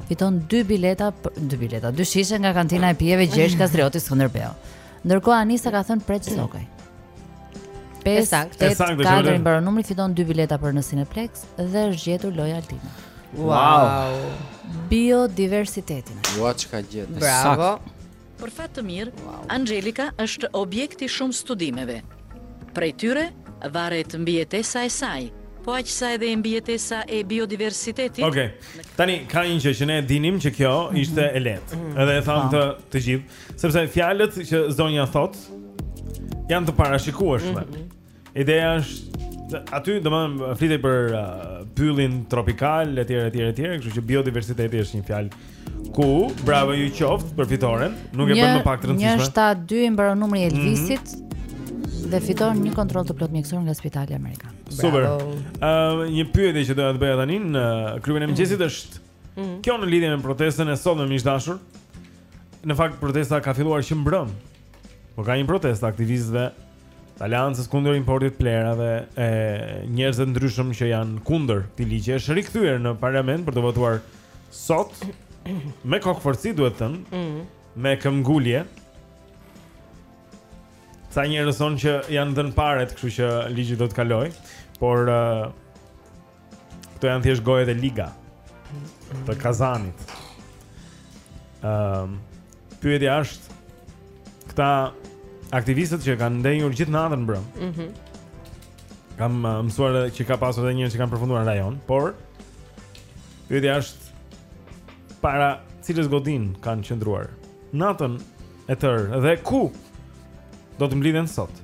fiton dy bileta, dy bileta, dy shishe nga kantina e pijeve Gjergj Kastrioti Skënderbeu. Ndërkohë Anisa ka thënë pret sokaj. 5 8 4 mbaron numri fiton dy bileta për në Cineplex dhe është gjetur loja Altina. Wow. wow. Biodiversitetin. Ua ç'ka gjetë. Bravo. Sak. Për fat të mirë, Anxhelika është objekt i shumë studimeve. Prej tyre varet mbijetesa e saj, po aq sa edhe mbijetesa e biodiversitetit. Okej. Okay. Tani ka një gjë që ne e dinim që kjo mhm. ishte e lehtë. Mm -hmm. Edhe e thamë të, të gjithë, sepse fjalët që zonja thotë janë të parashikueshme. Mm -hmm. Ideja është aty domethënë flitej për uh, pyllin tropikal etj etj etj, kështu që biodiversiteti është një fjalë ku bravo ju qoftë për fitoren, nuk e bën më pak të rëndësishme. 172 i mbaron numri i mhm. Elvisit mm -hmm. dhe fiton një kontroll të plotë mjekësor nga Spitali Amerikan. Super. Ëm uh, një pyetje që doja të bëja tani në klubin e mëngjesit është Mm. Kjo në lidhje me protestën e sotme miq të dashur. Në fakt protesta ka filluar që mbrëmë. Po ka një protestë të aktivistëve të aleancës kundër importit të plehrave e njerëzve të ndryshëm që janë kundër këtij ligji. Është rikthyer në parlament për t'u votuar sot me kokëfortësi duhet thënë, mm. me këmbgulje. Ca njerëz thonë që janë dhënë paret, kështu që ligji do të kalojë, por uh, Këto janë thjesht gojet e liga të kazanit. Ehm, um, pyetja është këta aktivistët që kanë ndenjur gjithë natën mbrëmë. Mhm. Mm kam uh, mësuar që ka pasur edhe njerëz që kanë përfunduar në rajon, por pyetja është para cilës godinë kanë qëndruar natën e tërë dhe ku do të mblidhen sot?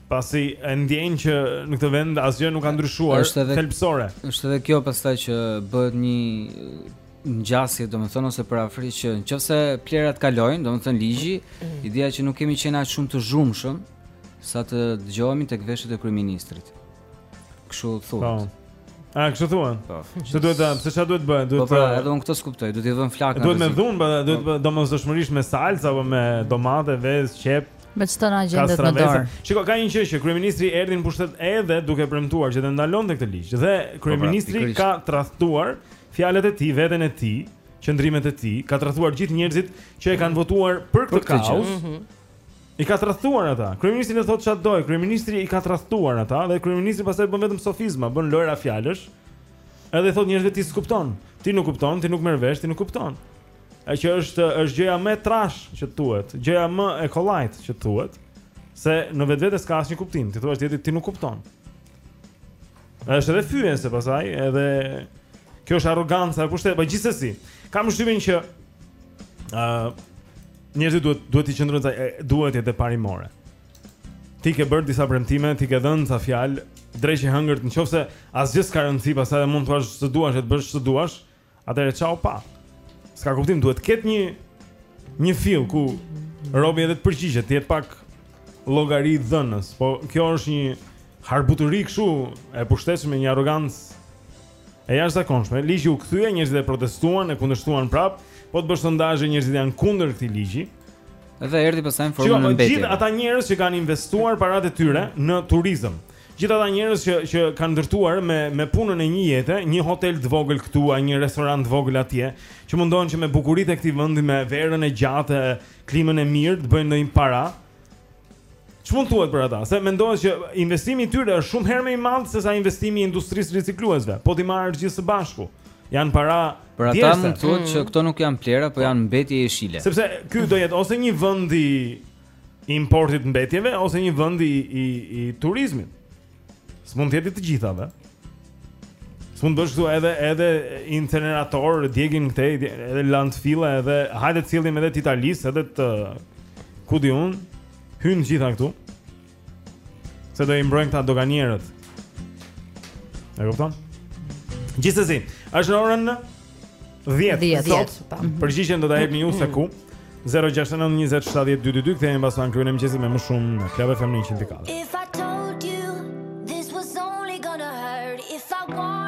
pasi e ndjejnë që në këtë vend asgjë nuk ka ndryshuar thelbësore. Është edhe kjo pastaj që bëhet një ngjasje, domethënë ose përafrim që nëse plehrat kalojnë, domethënë ligji, mm. ideja që nuk kemi qenë aq shumë të zhurmshëm sa të dëgjohemi tek veshët e kryeministrit. Kështu thotë. Po. A kështu thua? Po. Ça duhet të, pse çfarë duhet të bëhet? Duhet po, pra, të Po, edhe unë këtë s'kuptoj, duhet t'i vëmë flakën. Duhet me dhunë, duhet domosdoshmërisht me salcë apo me domate, vezë, qepë. Me ç'të na gjendet në dorë. Shiko, ka një gjë që kryeministri erdhi në pushtet edhe duke premtuar që të ndalonte këtë ligj dhe po, pra, kryeministri ka tradhtuar fjalët e tij, veten e tij, qëndrimet e tij, ka tradhtuar gjithë njerëzit që e kanë votuar për këtë kauzë. Mhm. I ka tradhtuar ata. Kryeministri të thotë çfarë të dojë, kryeministri i ka tradhtuar ata dhe kryeministri pastaj bën vetëm sofizma, bën lojra fjalësh. Edhe u thotë njerëzve ti s'kupton, ti nuk kupton, ti nuk merr vesh, ti nuk kupton. e që është është gjëja më e trash që thuhet, gjëja më e kollajtë që thuhet, se në vetvete s'ka asnjë kuptim. T'i thuash tjetrit ti nuk kupton. Është edhe fyese pastaj, edhe kjo është arroganca e pushtetit, po gjithsesi. Kam përshtypjen që ë uh, njerëzit duhet duhet të qëndrojnë se duhet të jetë parimore. Ti ke bërë disa premtime, ti ke dhënë ca fjalë, dreqi e hëngërt, nëse asgjë s'ka rëndësi, pastaj mund të thuash ç'të duash të bësh ç'të duash. Atëherë çao pa. S'ka kuptim, duhet të ketë një një fill ku robi edhe të përgjigjet, të jetë pak llogaridhënës. Po kjo është një harbuturi kështu e pushtetshme, një arrogancë e jashtëzakonshme. Ligji u kthye, njerëzit e protestuan, e kundërshtuan prap, po të bësh sondazhe njerëzit janë kundër këtij ligji. Dhe erdhi pastaj në formën e mbetjes. Gjithë ata njerëz që kanë investuar paratë e tyre në turizëm, Gjithë ata njerëz që që kanë ndërtuar me me punën e një jete, një hotel të vogël këtu, a një restorant të vogël atje, që mundohen që me bukuritë e këtij vendi, me verën e gjatë, klimën e mirë, të bëjnë ndonjë para. Ç'mund të thuhet për ata? Se mendohet që investimi i tyre është shumë herë më i madh sesa investimi i industrisë ricikluese. Po t'i marrësh gjithë së bashku. Janë para Për ata djerse. mund të thotë që këto nuk janë plehra, po janë mbetje jeshile. Sepse ky do jetë ose një vend i importit mbetjeve ose një vend i i i turizmit. S'mund të jetë të gjitha. S'mund të bësh këtu edhe edhe incinerator, djegin këtej, edhe landfille, edhe hajde të sjellim edhe të Italisë, edhe të ku di unë, hyn të gjitha këtu. Se do i mbrojnë këta doganierët. E kupton? Gjithsesi, është në orën 10. 10 sot. Po. Mhm. Përgjigjen do ta jepni ju se ku. 069 20 70 222 kthehemi pasi. Argëtohemi, qeshim më shumë në Club FM 104. If I told you this was only gonna hurt if I want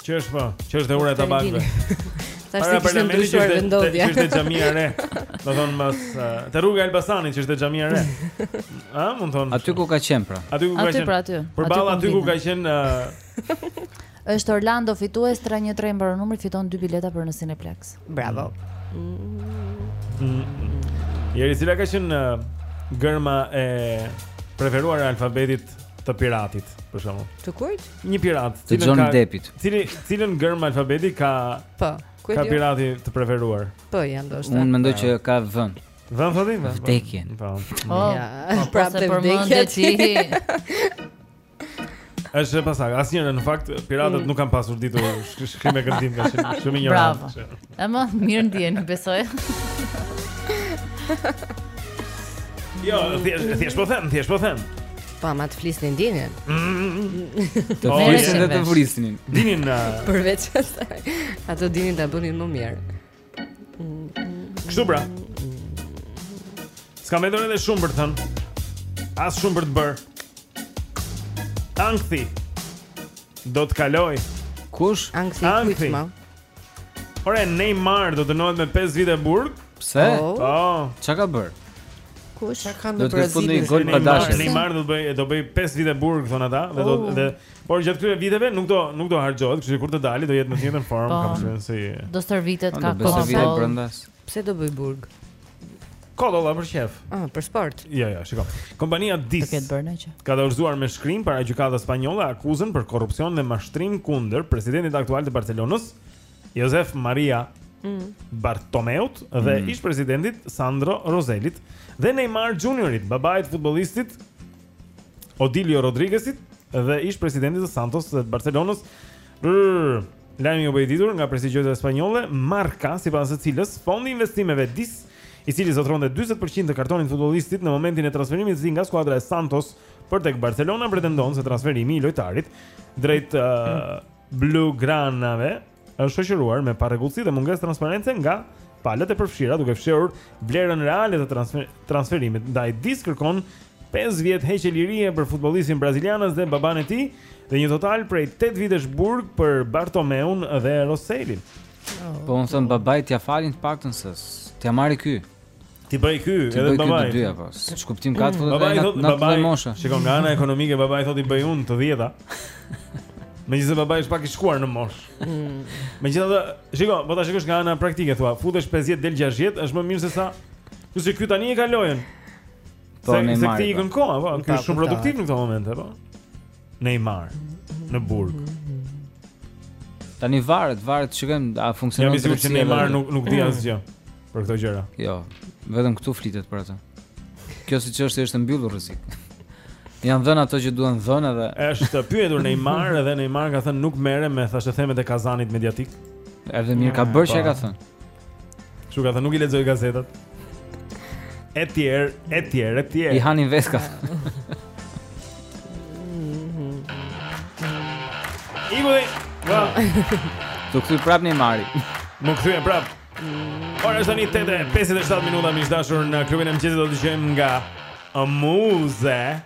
Që është po, që është ura e Tabakëve. Tashti kishte ndryshuar vendndodhja. Që është xhamia e re. Do thon mas te rruga e Elbasanit që është xhamia e re. Ë, mund thon. Aty ku ka qen pra. Aty ku ka qen. Aty pra aty. Përballë aty ku ka qen. Është Orlando fitues 313 mbaron numri fiton dy bileta për në Cineplexx. Bravo. Jeri cila ka qen gërma e preferuar e alfabetit të piratit, për shembull. Të kujt? Një pirat, të cilën ka Depi. Cili cilën gërmë alfabeti ka P. Ka jo? pirati të preferuar. P janë ndoshta. Unë mendoj që ka V. V thotë më. Vdekjen. Po. Oh, ja. Po, pra të vdekje ti. Është e pasaktë. Asnjërën në fakt piratët mm. nuk kanë pasur ditur shkrim e këndim tash. Shumë i mirë. Bravo. E më mirë ndjeni, besoj. Jo, thjesht thjesht po them, thjesht po them. Po ma të flisnin dinin. Mm. Të flisnin dhe të vrisnin. Dinin. Përveç asaj, ato dinin ta bënin më mirë. Kështu pra. S'ka më edhe shumë për të thënë. As shumë për të bërë. Ankthi. Do të kalojë. Kush? Ankthi. Ankthi. Ore Neymar do të dënohet me 5 vite burg. Pse? Po. Oh. Oh. Çka ka bërë? Kush? Çka ka në Brazil? Do të gol pa dashje. Neymar do të bëjë do bëjë 5 vite burg thonë ata dhe do oh. dhe por gjatë këtyre viteve nuk do nuk do harxhohet, kështu që kur të dalë do jetë në të njëjtën formë, po. kam thënë se do stërvitet ka kohë. Do të bëjë brenda. Pse do bëjë burg? Ke dalë për shef. Ah, për sport. Jo, jo, shikoje. Kompania Dis ka dorëzuar me shkrim para gjykatës spanjolle akuzën për korrupsion dhe mashtrim kundër presidentit aktual të Barcelonës, Josep Maria mm. Bartomeut dhe mm. ish-presidentit Sandro Roselit dhe Neymar Juniorit, babait të futbollistit Odilio Rodriguezit dhe ish-presidentit të Santos dhe Barcelonës. Rrr. Lajmi u bë i ditur nga prestigjiozja spanjolle Marca, sipas së cilës fondi i investimeve DIS, i cili zotëronte 40% të kartonit të futbollistit në momentin e transferimit të tij nga skuadra e Santos për tek Barcelona, pretendon se transferimi i lojtarit drejt uh, Blugranave është shoqëruar me parregullsi dhe mungesë transparence nga palët e përfshira duke fshehur vlerën reale të transfer transferimit. Ndaj DIS kërkon 5 vjet heqje lirie për futbollistin brazilian dhe babanë e tij Dhe një total prej 8 vitesh burg për Bartomeun dhe Roselin. Oh, po unë them babait t'ia falin të paktën se t'ia marrë ky. T'i bëjë ky, edhe babai. T'i bëjë ky apo? Ç'kuptim ka atë? Babai thotë, babai moshë. Shikon nga ana ekonomike babai thotë i bëj unë të dhjeta. Megjithëse babai është pak i shkuar në moshë. Mm. Megjithatë, shiko, po ta shikosh nga ana praktike thua, futesh 50 del 60, është më mirë se sa. Kurse ky tani e ka lojën. Po Neymar. Se t'i ikën koha, po, ti je shumë produktiv në këto momente, po. Neymar në burg. Tani varet, varet, shikojmë a funksionon. Jam i sigurt se Neymar nuk nuk di asgjë për këto gjëra. Jo, vetëm këtu flitet për atë. Kjo si çështje është e mbyllur rrezik. Janë dhënë ato që duan dhënë edhe. Është pyetur Neymar edhe Neymar ka thënë nuk merrem me thashethemet e kazanit mediatik. Edhe mirë ka bërë që e ka po. thënë. Kështu ka thënë, nuk i lexoj gazetat. Etj, etj, etj. I hanin veskat. I bëj. Tu kthy prap Neymari. Më kthy prap. Ora është tani 8:57 minuta miq të dashur në klubin e mëngjesit do të dëgjojmë nga Amuze.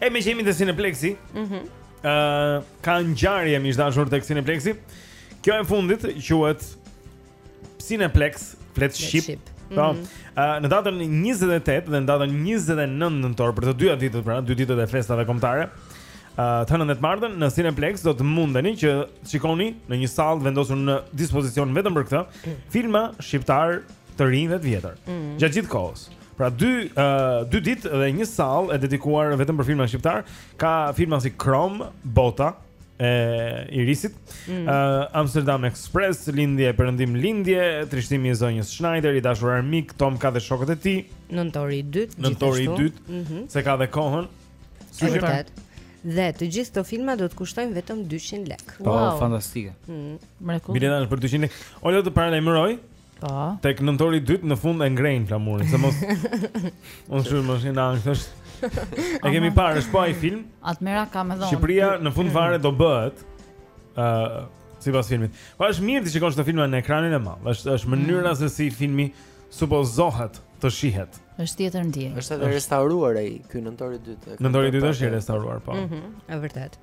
E meqë jemi te Cineplexi mm -hmm. uh, Ka ngjarje miq të dashur te Cineplexi Kjo e fundit quhet Cineplex Flet Shqip, Shqip. Mm -hmm. uh, Në datën 28 dhe në datën 29 nëntor Për të dyja ditët pra, dy ditët e festave kombëtare Uh, të hënën dhe të martën në Cineplex do të mundeni që të shikoni në një sallë vendosur në dispozicion vetëm për këtë filma shqiptarë të rinj dhe të vjetër mm -hmm. gjatë gjithë kohës Pra dy ë uh, dy ditë dhe një sallë e dedikuar vetëm për filma shqiptarë, ka filma si Krom, Bota e Irisit, ë mm. uh, Amsterdam Express, Lindje Perëndim Lindje, Trishtimi i zonjës Schneider, i dashur armik Tomka dhe shokët e tij. Nëntori i dytë, gjithashtu. Nëntori i dytë, mm -hmm. se ka dhe kohën. Sigurisht. Dhe të gjithë këto filma do të kushtojnë vetëm 200 lekë. Po, wow. fantastike. Mm. Mrekullt. Bileta është për 200 lekë. Ola do të të paralajmëroj Po. Tek nëntori i dytë në fund e ngrejnë flamurin, se mos Unë shumë më shinë angë, E kemi parë, është po ai film Ah mos na trego me thonë Shqipëria në fund fare do bëhet uh, Sipas filmit Po është mirë t'i shikosh këto filma në ekranin e madh. është, është mënyra mm. se si filmi supozohet të shihet. Është tjetër ndjenjë. Është edhe restauruar ai ky nëntori i dytë. Nëntori i dytë është i restauruar, po. Mhm, është e vërtetë.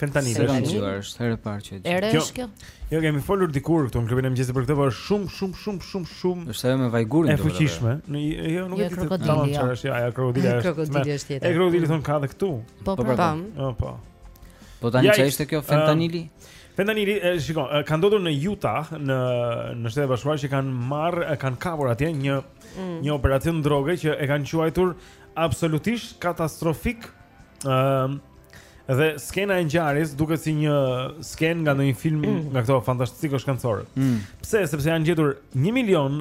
Fentanil s'e kam dëgjuar, është herë e parë që e dëgjoj. Kjo është kjo. Jo, kemi folur dikur këtu në klubin e mëngjesit për këtë, por është shumë shumë shumë shumë shumë. Është ajo me vajgurin këtu. Është e fuqishme. Në jo, nuk e di të tallon jo. çfarë është, ja, ajo krokodili është. Krokodili është tjetër. E krokodili thonë ka edhe këtu. Po, po, po. Po, po. Po tani çfarë ishte kjo um, fentanili? Fentanili, shiko, ka ndodhur në Utah, në në shtetet e bashkuara që kanë marr, kanë kapur atje një mm. një operacion droge që e kanë quajtur absolutisht katastrofik Ëm ehm, uh, Dhe skena e ngjarjes duket si një skenë nga ndonjë film mm. nga këto fantastiko-shkencorë. Mm. Pse? Sepse janë gjetur 1 milion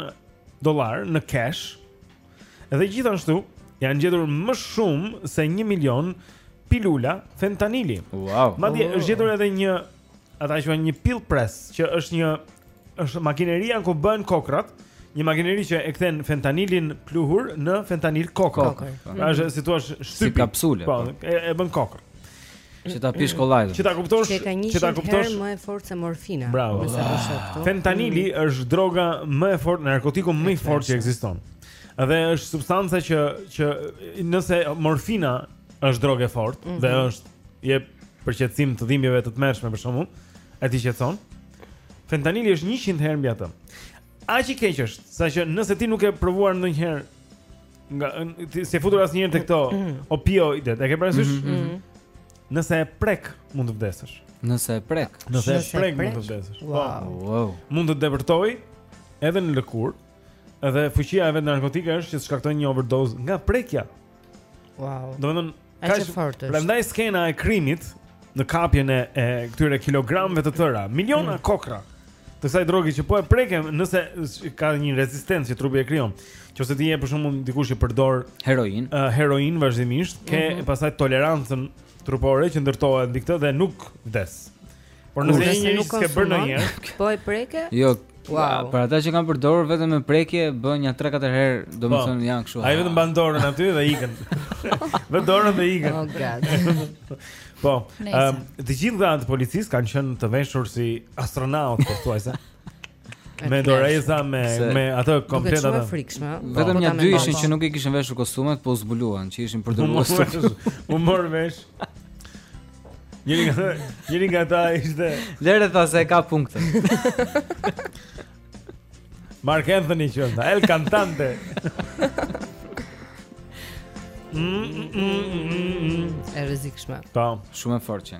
dollarë në cash. Dhe gjithashtu janë gjetur më shumë se 1 milion pilula fentanili. Wow. Madje oh. është gjetur edhe një ata e quajnë një pill press, që është një është makineria ku bëhen kokrrat, një makineri që e kthen fentanilin pluhur në fentanil kokërr. Kokërr. Po. Pra është si thua shtypi. Si kapsule. Po, po. e, e bën kokërr. Që ta pish kollaj. Që ta kuptosh, që ta kuptosh. Është më e fortë se morfina. Bravo. Ah. Fentanili mm. është droga më e fortë, narkotiku më i fortë që ekziston. Dhe është substanca që që nëse morfina është drogë e fortë mm -hmm. dhe mhm. është jep përqetësim të dhimbjeve të tmerrshme për shembull, e t'i qetëson. Fentanili është 100 herë mbi atë. Aq i keq është, saqë nëse ti nuk e ke provuar ndonjëherë nga, ti s'je futur asnjëherë te këto mm. opioidet, e ke parasysh? Mm -hmm. Mhm. Nëse e prek, mund të vdesësh. Nëse e prek, nëse e prek, mund të vdesësh. Po. Wow. wow. Mund të depërtojë edhe në lëkurë. Edhe fuqia e vet narkotike është që të shkaktojë një overdozë nga prekja. Wow. Domethënë, Është e fortë. Prandaj skena e krimit në kapjen e, e këtyre kilogramëve të tëra, miliona mm. kokra të kësaj droge që po e preke, nëse ka një rezistencë që trupi e krijon. Që nëse ti je për shembull dikush që përdor heroinë, uh, heroinë vazhdimisht, ke mm -hmm. pastaj tolerancën trupore që ndërtohet mbi këtë dhe nuk vdes. Por nëse një njeri nuk e ka bërë ndonjëherë, po e preke? Jo. Wow. Për ata që kanë përdorur vetëm me prekje, bën nja 3-4 herë, domethënë po. janë kështu. Ai vetëm mban dorën aty dhe ikën. Vë dorën dhe ikën. Oh god. Po. Ëm, të gjithë agjentët e policisë kanë qenë të veshur si astronautë, pothuajse. Me doreza me me atë komplet atë. Është e frikshme. Vetëm nja dy ishin që nuk i kishin veshur kostumet, po u zbuluan që ishin përdorues. U mor vesh. Njëri nga njëri nga ta ishte. Lëre tha se ka punktin. Mark Anthony që është, el cantante. Mm, mm, mm, e rrezikshme. Po, shumë e fortë që.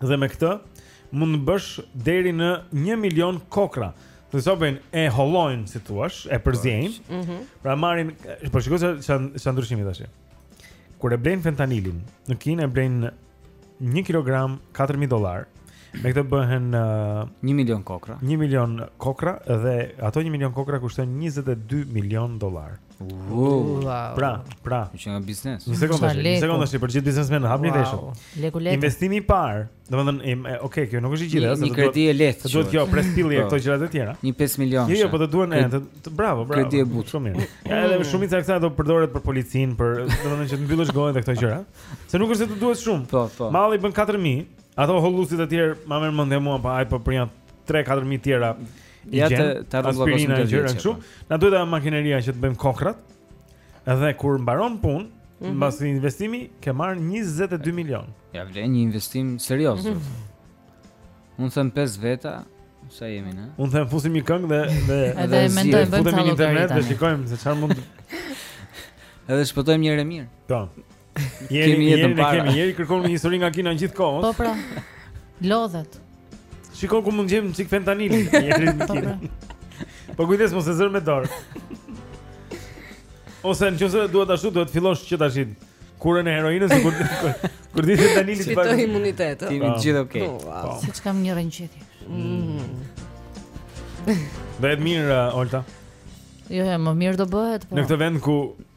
Dhe me këtë mund të bësh deri në 1 milion kokra. Domethënë e hollojnë, si thua, e përziejnë. Ëh. Mm -hmm. Pra marrin, po shiko se ça ndryshimi tashi. Kur e blejnë fentanilin, në Kinë e blejnë 1 kg 4000 dollarë. Me këtë bëhen uh, 1 milion kokra. 1 milion kokra dhe ato 1 milion kokra kushtojnë 22 milion dollarë. Ëh. Wow. Pra, pra. Çfarë biznesi. Një sekondë, një sekondë për gjithë biznesmenët, hapni veshët. Leku leku. Investimi i parë, domethënë, okay, kjo nuk është e gjithë, është kredi e lehtë. Duhet kjo pres pilule e këto po. gjëra të tjera. Nja 5 milionë. Jo, jo, po të duhen edhe. Bravo, bravo. Kredi e butë. Shumë mirë. Edhe mm. shumica e kësaj do përdoret për policinë, për domethënë që të mbyllësh gojën dhe këto gjëra. Se nuk është se të duhet shumë. Po, po. Malli bën 4000, ato holluesit e tjerë, ma merr mendja mua, pa po, ai po po janë 3-4000 tjera. Ia gjen, të, të aspirina e gjëra kështu. Po. Na duhet ajo makineria që të bëjmë kokrat. Edhe kur mbaron punë, mm -hmm. mbas investimi ke marrë 22 milion. Ia vlen një investim serioz. Mm -hmm. Unë them 5 veta, sa jemi ne? Unë them fusim një këngë dhe dhe edhe mendojmë bëjmë internet dhe shikojmë se çfarë mund. Edhe shpëtojmë njëre mirë. Po. Jeri, jeri, kemi, jeri kërkon një histori nga Kina gjithë kohën. Po pra. Lodhet. Shikon ku mund gjejmë një çik fentanil. Jeri në Kina. Po, pra. po kujdes mos e zër me dorë. Ose në qoftë se duhet ashtu, duhet fillosh që ta shit Kurën e heroinës e kur, kur, kur e fentanilit Fito pak... imunitet Ti një gjithë okej okay. Po, po. Seç kam një rrëqethje mm. Dhe e mirë, uh, Olta Jo, e më mirë do bëhet po. Në këtë vend ku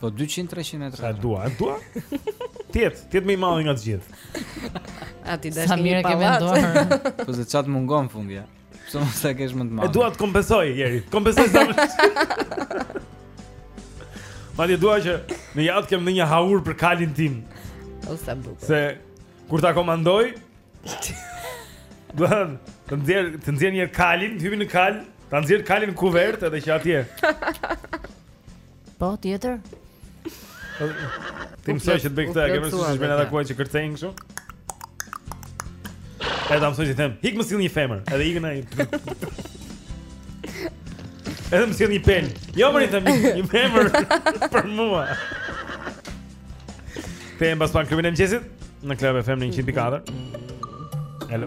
Po 200 300 metra. Sa dua, e dua. Të jetë, të jetë më i madh nga të gjithë. A ti dash një pallat? Sa mirë ke menduar. Po se çfarë të mungon fundja. Pse mos ta kesh më të madh? E dua të kompensoj Jeri. Kompensoj sa më. Madje dua që në jaht të kem një haur për kalin tim. O sa bukur. Se kur ta komandoj dua, të nxjerr, të nxjerr kalin, hipim në kalë, ta nxjerr kalin në kuvertë edhe që atje. Po, tjetër? Ti mësoj që të bëj këtë, e ke parë si bëjnë edhe kuaj që kërcejnë kështu? E ta mësoj që t'i them, ik më sill një femër, edhe ikë në i... Edhe më sill një pelë, jo më një them një femër për mua. Këtë e më pas pak Klubin e Mëngjesit, në Club FM në 100.4. Hello.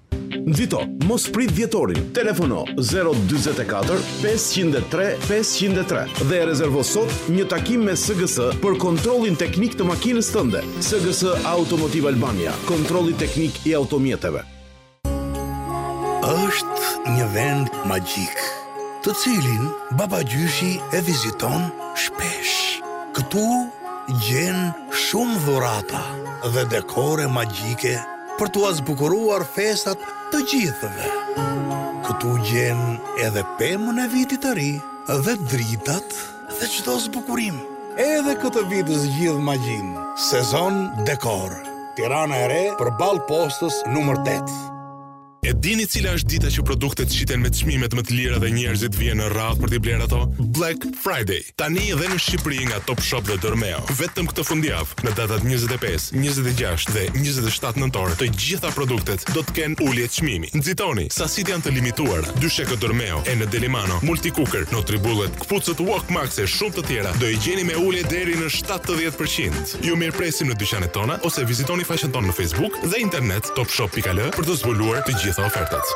Nxito, mos prit dhjetorin. Telefono 044 503 503 dhe e rezervo sot një takim me SGS për kontrollin teknik të makinës tënde. SGS Automotive Albania, kontrolli teknik i automjeteve. Është një vend magjik, të cilin babagjyshi e viziton shpesh. Këtu gjen shumë dhurata dhe dekore magjike për t'ua zbukuruar festat të gjithëve. Këtu gjen edhe pemën e Vitit të Ri dhe dritat dhe çdo zbukurim. Edhe këtë vit zgjidh magjinë, Sezon Decor, Tirana e Re përballë postës numër tetë. E dini cila është dita që produktet shiten me çmimet më të lira dhe njerëzit vijnë në radhë për t'i blerë ato? Black Friday. Tani edhe në Shqipëri nga Top Shop dhe Dormeo. Vetëm këtë fundjavë, në datat 25, 26 dhe 27 nëntor, të gjitha produktet do të kenë ulje çmimi. Nxitoni, sasitë janë të limituara. Dyshekë Dormeo, enë Delimano, Multicooker, Nutribullet Këpucët Walkmaxx e shumë të tjera do i gjeni me ulje deri në 70%. Ju mirëpresim në dyqanet tona ose vizitoni faqen tonë në Facebook dhe internet topshop.al për të zbuluar të gjitha ofertat.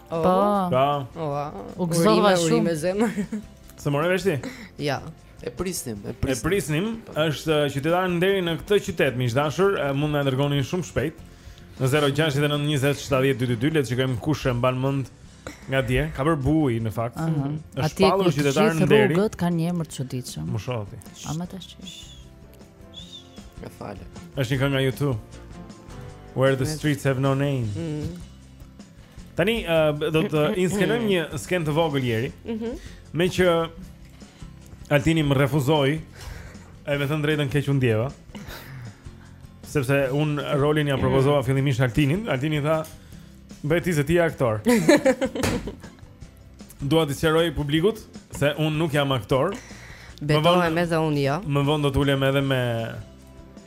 Oh. Po. Po. Wow. U gëzova shumë me zemër. S'e more vesh ti? Ja. E prisnim, e prisnim. E prisnim, është qytetar nderi në këtë qytet, miq të dashur, mund na dërgoni shumë shpejt në 069 20 70 222, le të shikojmë kush e mban mend nga dje. Ka bër buj në fakt. Uh -huh. Është shpallur qytetar nderi. Atje ku rrugët kanë një emër të çuditshëm. Më shohti. A më tash? Ja falë. Është një këngë nga YouTube. Where the streets have no name. Mm. Tani uh, do të inskenojmë një skenë të vogël Jeri. Mhm. Mm meqë Altini më refuzoi, e me thënë drejtën keq u ndjeva. Sepse unë rolin ia propozova fillimisht Altinit, Altini tha, "Bëje ti se ti je aktor." Dua t'i sqaroj publikut se unë nuk jam aktor. Betohem edhe unë jo. Më vonë do të ulem edhe me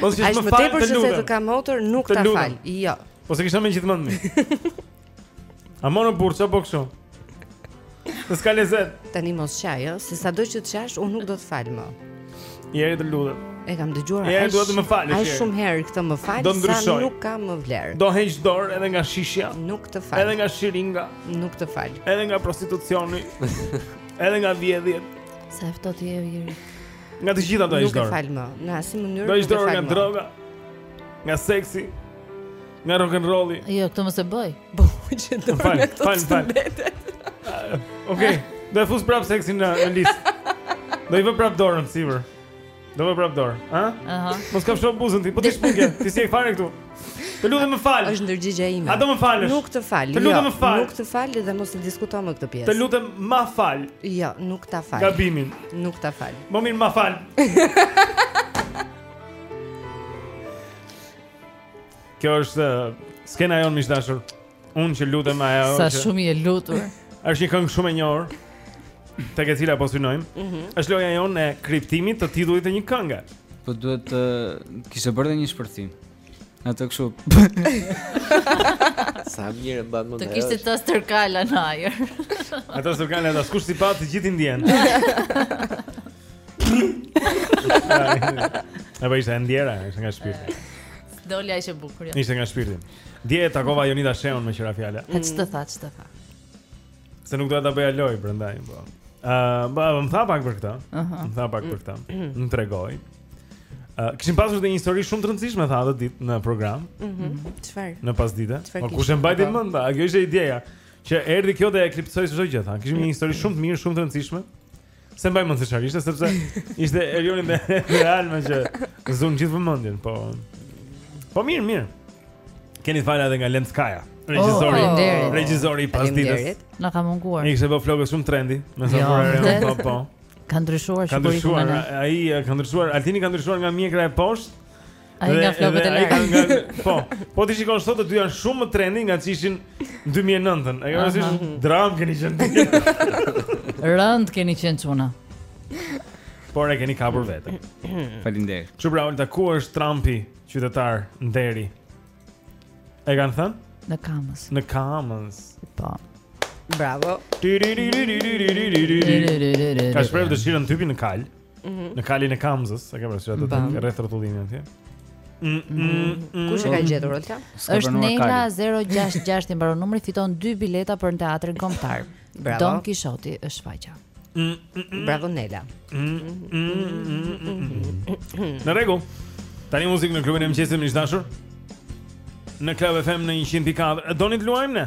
Po si më fal për se të kam motër nuk ta fal. Jo. Po se kisha më gjithmonë mi. A më je burrë apo kështu. S'ka lezet Tani mos qaj, jo? Se sa do që të qash, unë nuk do të fal më Jeri të lutem E kam dëgjuar Jeri duhet të më falësh Ai shumë herë këtë më fal Do ndryshoj Sa nuk ka më vlerë Do heq dorë edhe nga shishja Nuk të fal Edhe nga shiringa Nuk të fal Edhe nga prostitucioni Edhe nga vjedhjet Sa e ftohtë je Jeri Nga të gjitha do heq dorë Nuk të fal më Në asnjë mënyrë Do heq dorë nga droga Nga seksi Nga rock'n'rolli Jo, këtë mos e bëj Po hoqe dorë fal, nga këto ç'të mbetet Okej, do e fus prapë seksin në, në listë Do i vë prapë dorën sipër Do vë prapë dorë Aha Mos kafsho buzën ti Po ti shpungje Ti si e fare këtu Të lutem më fal. Është ndërgjegjja ime. A do më falësh? Nuk të fal. Të lutem jo, më fal. Nuk të fal dhe mos e diskuto më këtë pjesë. Të lutem më fal. Jo, nuk ta fal. Gabimin. Nuk ta fal. Më mirë ma fal. Kjo është uh, skena jonë miq të dashur Unë që lutem ajo. Sa shumë i je lutur. Është një këngë shumë e njohur. Tek e cila po synojmë. Mm -hmm. Është loja jonë e kriptimit të titullit të një kënge. Po duhet të kishe bërë një shpërthim. Atë kështu. Sa mirë mban mend. Të kishte të stërkala në ajër. Ato stërkala do shprishin pastaj gjithë ndjenjën. Ne vajzë ndjera, është nga shpirti. Dalja ishte bukur. Jo. Ishte nga shpirti. Dje e takova Jonida Shehun meqë ra fjala. Mm. Ç'të tha, ç'të tha? Se nuk do ta bëja lojë prandaj, po. Ëh, uh, po, më tha pak për këtë. Ëh, uh -huh. më tha pak për këtë. Mm. Më tregoi. Ëh, uh, kishim pasur një histori shumë të rëndësishme tha atë ditë në program. Ëh, mm -hmm. çfarë? Në pasdite. Po kush e mbajti mend? A kjo ishte ideja? Që erdhi kjo dhe e eklipsoi çdo gjë, tha. Kishim një histori shumë të mirë, shumë të rëndësishme. S'e mbaj mend se çfarë ishte sepse ishte Erioni me Real më që zunë gjithë vëmendjen, po. Po mirë, mirë. Keni të fala edhe nga Lenskaja, regjisori, oh, regjisori i pasdites. Na ka munguar. Ishte me flokë shumë trendi, më sa jo, fora po po. Ka ndryshuar shumë. Ka ndryshuar, ai ka ndryshuar, Altini ka ndryshuar nga mjekra e poshtë Ai nga flokët e lartë. Po. Po ti shikon sot të dy janë shumë më trendi nga ç'ishin 2009-ën. E ke parasysh dramë keni qenë. Rëndë keni qenë çuna. Por e keni kapur veten. Faleminderit. Çë pra Olta ku është Trumpi qytetar nderi? E kanë thënë? Në Kamëz. Në Kamëz. Po. Bravo. Ka shprehur dëshirën të hipi në kalë. Mhm. Në kalin e Kamzës, e ke parasysh atë tek rrethrrotullimi atje. Mm, mm, mm, Kush e ka gjetur Olta? Është Nela 066 i mbaron numri, fiton dy bileta për në teatrin kombëtar. Bravo. Don Kishoti është shfaqja. Bravo Nela. Në rregull. Tani muzikë në klubin e mëngjesit miq të dashur. Në Club FM në 100.4. Doni të luajmë ne?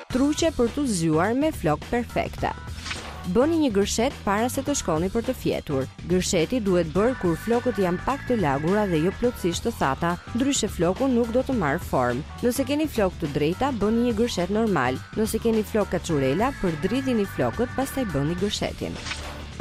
Truqe për t'u zgjuar me flokë perfekte. Bëni një gërshet para se të shkoni për të fjetur. Gërsheti duhet bërë kur flokët janë pak të lagura dhe jo plotësisht të thata, ndryshe floku nuk do të marrë formë. Nëse keni flokë të drejta, bëni një gërshet normal. Nëse keni flokë kaçurela, përdridhini flokët, pastaj bëni gërshetin.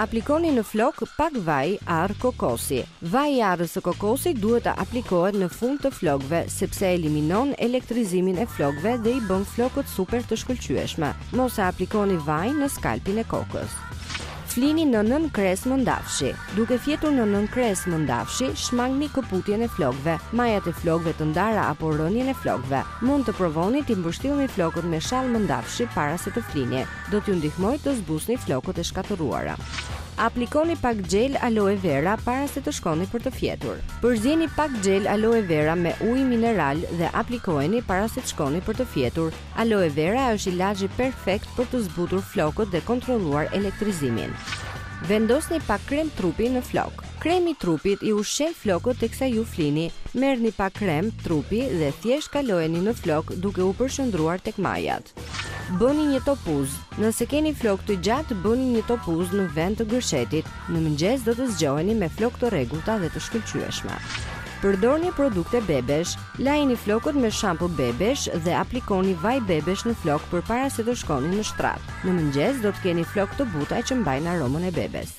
Aplikoni në flokë pak vaj arre kokosi. Vaji i arrës së kokosit duhet të aplikohet në fund të flokëve, sepse eliminon elektrizimin e flokëve dhe i bën flokët super të shkëlqyeshme. Mos e aplikoni vajin në skalpin e kokës. Flini në nënkresë mëndafshi. Duke fjetur në nënkresë mëndafshi, shmangni këputjen e flokëve, majat e flokëve të ndara apo rënien e flokëve. Mund të provoni t'i mbështillni flokët me shall mëndafshi para se të flini. do t'ju ndihmojë të zbusni flokët e shkatërruara. Aplikoni pak xhel aloe vera para se të shkoni për të fjetur. Përzieni pak xhel aloe vera me ujë mineral dhe aplikojeni para se të shkoni për të fjetur. Aloe vera është ilaçi perfekt për të zbutur flokët dhe kontrolluar elektrizimin. Vendosni pak krem trupi në flokë. Kremi i trupit i ushqen flokët teksa ju flini. Merrni pak krem trupi dhe thjesht kalojeni në flokë duke u përqendruar tek majat. Bëni një topuz. Nëse keni flokë të gjatë, bëni një topuz në vend të gërshetit. Në mëngjes do të zgjoheni me flokë të rregullta dhe të shkëlqyeshme. Përdorni produkte bebesh. Lajini flokët me shampo bebesh dhe aplikoni vaj bebesh në flokë përpara se të shkoni në shtrat. Në mëngjes do të keni flokë të buta që mbajnë aromën e bebes.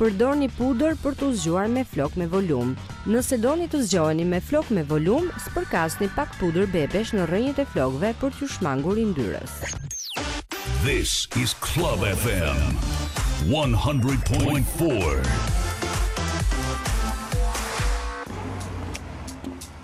Përdorni pudër për t'u zgjuar me flokë me volum. Nëse doni të zgjoheni me flokë me volum, spërkasni pak pudër bebesh në rrënjët e flokëve për t'ju shmangur yndyrës. This is Club FM 100.4.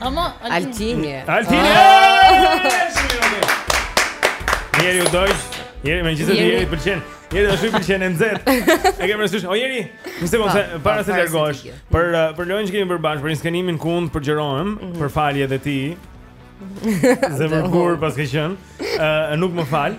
Ama Altini. Altini. Jeri u doj. Jeri më gjithë Jeri pëlqen. Jeri do shih pëlqen em zet. E kemi rësysh. O Jeri, më se mos po, para po, se largohesh. Për uh, për lojën që kemi përballë, për inskenimin ku unë të përgjërohem, mhm. për falje dhe ti. Zemër kur paske qenë, uh, nuk më fal.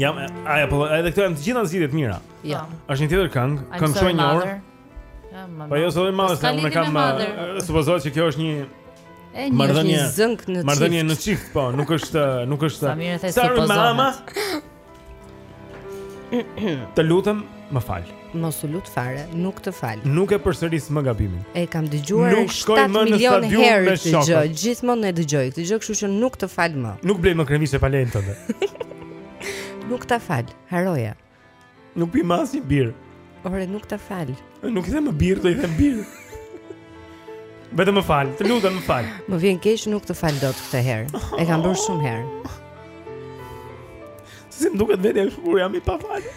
Jam, aja, po, edhe këto janë të gjitha zgjidhje të mira. Jo. Është një tjetër këngë, këngë shumë e njohur. Po jo, sorry mother, se unë kam supozohet që kjo është një E një është një zënk në çift. Marrëdhënie në çift, po, nuk është, nuk është. Sa mirë the supozohet. Të lutem, më fal. Mos u lut fare, nuk të fal. Nuk e përsëris më gabimin. E kam dëgjuar 7 milionë herë këtë gjë. Gjithmonë e dëgjoj këtë gjë, kështu që nuk të fal më. Nuk blej më këmishë pa lejen tënde. nuk ta fal, harroje. Nuk pi më asnjë birrë. Ore, nuk ta fal. Nuk i them më birrë, do i them bir. Vetëm më fal, të lutem më fal. Më vjen keq nuk të fal dot këtë herë. E kam bërë shumë herë. Si më duket vetja kështu kur jam i pafalë.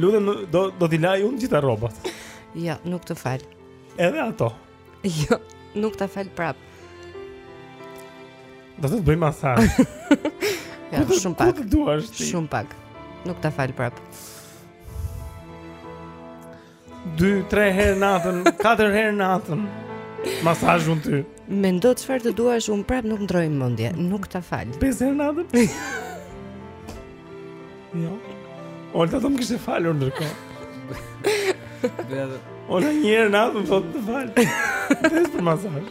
Lutem do do t'i laj unë gjithë rrobat. Jo, nuk të fal. Edhe ato. Jo, nuk ta fal prap. Do të bëj masazh. Ja, jo, shumë pak. Shumë pak. Nuk ta fal prap. 2 3 herë natën, 4 herë natën. Masazh unë ty. Mendo çfarë të duash, unë prap nuk ndërroj mendje, nuk ta fal. Pesë herë natën. jo. Olta do më kishte falur ndërkohë. Olta një herë natën thotë të fal. Pesë për masazh.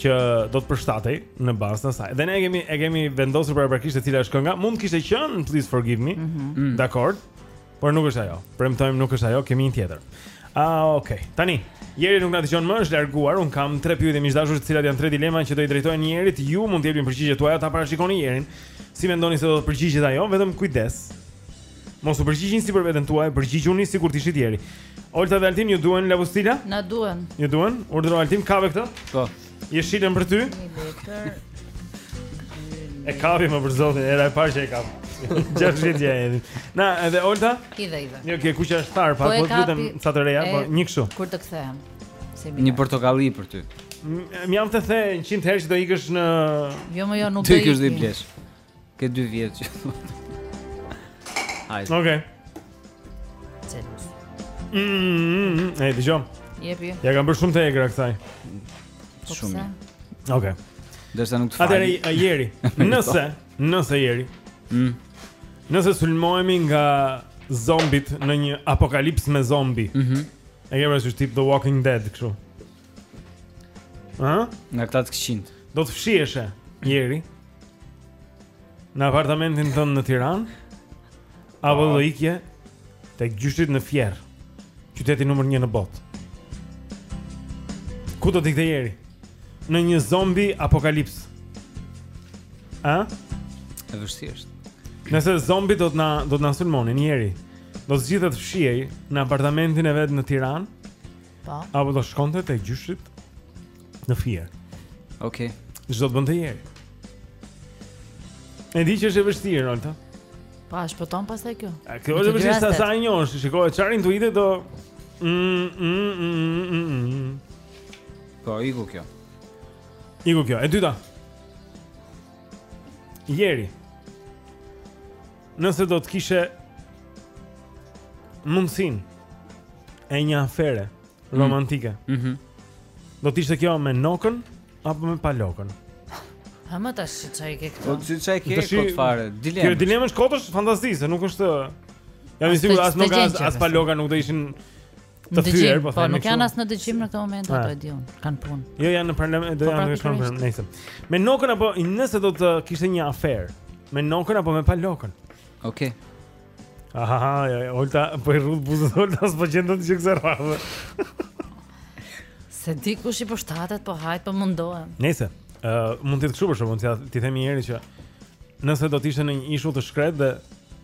që do të përshtatej në bazë të saj. Dhe ne e kemi e kemi vendosur paraprakisht se cila është kënga. Mund të kishte qenë Please Forgive Me. Mm -hmm. Dakord. Por nuk është ajo. Premtojmë nuk është ajo, kemi një tjetër. Ah, uh, okay. Tani, Jeri nuk na dëgjon më, është larguar. Unë kam tre pyetje miq të dashur, të cilat janë tre dilema që do i drejtojmë Jerit. Ju mund të jepni përgjigjet tuaja ta parashikoni Jerin. Si mendoni se do të përgjigjet ajo? Vetëm kujdes. Mos u përgjigjini si për veten tuaj, përgjigjuni sikur të ishit Jeri. Olta dhe Altin ju duhen lapustila? Na duhen. Ju duhen? Urdhëro Altin kape këtë? Po. Je shitën për ty? Një letër. E kapi më për zotin, hera e parë që e kap. Gjashtë vjetë ja edhin. Na, edhe Olta? Ki dhe i dhe. Një, kjo kuqja është tharë, pa, po, po lutem sa të reja, po një kështu. Kur të kthehem. Një portokalli për ty. Më jam të the 100 herë që do ikësh në Jo, më jo, nuk do ikësh. Do ikësh dhe i blesh. Ke dy vjet që thot. Hajde. Okej. Okay. Celus. Mm, mm, mm. Ej, dëgjomë. Jepi. Ja kam bërë shumë të egra kësaj. Po shumë. Okej. Okay. Derisa nuk të fal. Atëherë Jeri. Nëse, nëse Jeri. Mm. Nëse sulmohemi nga zombit në një apokalips me zombi. Mhm. Mm e ke parasysh tip The Walking Dead kështu. Ëh? Nga këta të këqinjtë. Do të fshiheshe, Jeri. Në apartamentin tënd në Tiranë apo do ikje te gjyshit në Fier Qyteti numër një në botë Ku do t'ikte Jeri? Në një zombi apokalips A? E vështirë. Nëse zombi do të na do të na sulmonin Jeri, do të zgjidhte të fshihej në apartamentin e vet në Tiranë. Po. Apo do shkonte te gjyshit në Fier. Okej. Okay. Ç'do të bënte Jeri. E di që është e vështirë, Olta. Po, as po ton pastaj kjo. A kjo është vështirë sa s'e njeh, shikoj çfarë intuitë do. Mm, mm, mm, mm, mm. Po, iku kjo? Iku kjo? E dyta. Jeri. Nëse do të kishe mundësin e një afere mm. romantike, mm -hmm. do të ishte kjo me Nokën apo me Palokën? Ha më tash si çaj ke këtu. Po si çaj ke kot fare? Dilemë. Kjo dilemë është kot, është fantazi, se nuk është. Jam i sigurt as nuk as as Paloka nuk do ishin Në dëgjim, po, po nuk janë as në dëgjim në këtë moment ata, e di unë, kanë punë. Jo, janë në parlament, epo, janë në parlament, nejse. Me Nokën apo nëse do të kishte një aferë, me Nokën apo me Palokën. Okej. Okay. Aha, ja, ja, Olta, po i rrudh buzët, Olta s'po gjendën të gjëkëse rrave. S'e di kush i përshtatet, po hajt, po mundohem. Nejse, uh, mund të të, kështu për shembull, t'i themi Jerit që nëse do të ishte në një ishull të shkretë dhe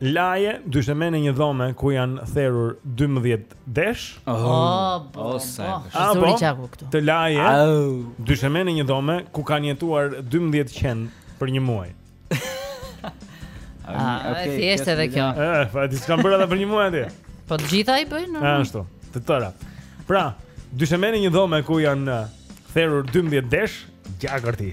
laje dyshemenë e një dhome ku janë therur 12 desh. Oh, oh, sa. Apo të laje dyshemenë e një dhome ku kanë jetuar 12 qen për një muaj. Ah, okay, thjesht edhe kjo. Eh, po ti s'kam bërë edhe për një muaj atë. Po të gjitha i bëjnë normal. Ah, ashtu, të tëra. Pra, dyshemenë e një dhome ku janë eh, therur 12 desh, gjakërti.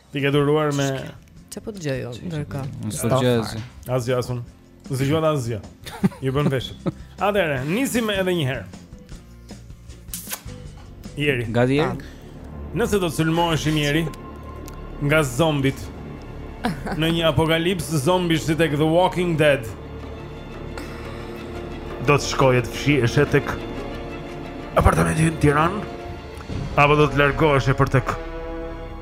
Ti ke duruar me Çfarë po dëgjoj unë ndërkohë? Unë s'po dëgjoj asgjë. Asgjë as unë. Nuk e dëgjuat asgjë. Ju bënë veshët. Atëherë, nisim edhe një herë. Jeri. Gati Jeri. Ah. Nëse do të sulmoheshim Jeri nga zombit në një apokalips zombish si tek The Walking Dead. Do të shkoje të fshiheshe tek apartamenti në Tiranë? Apo do të largoheshe për tek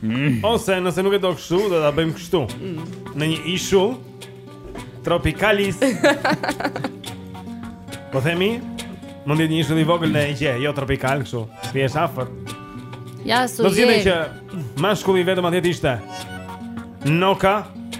Mm. Ose nëse nuk e do kështu, do ta bëjmë kështu. Mm. Në një ishull tropikal ish. Po themi, mund të jetë një ishull i vogël në Egje, jo tropikal kështu. Të jesh afër. Ja, su je. Domethënë që mashkulli vetëm atje ishte. Noka.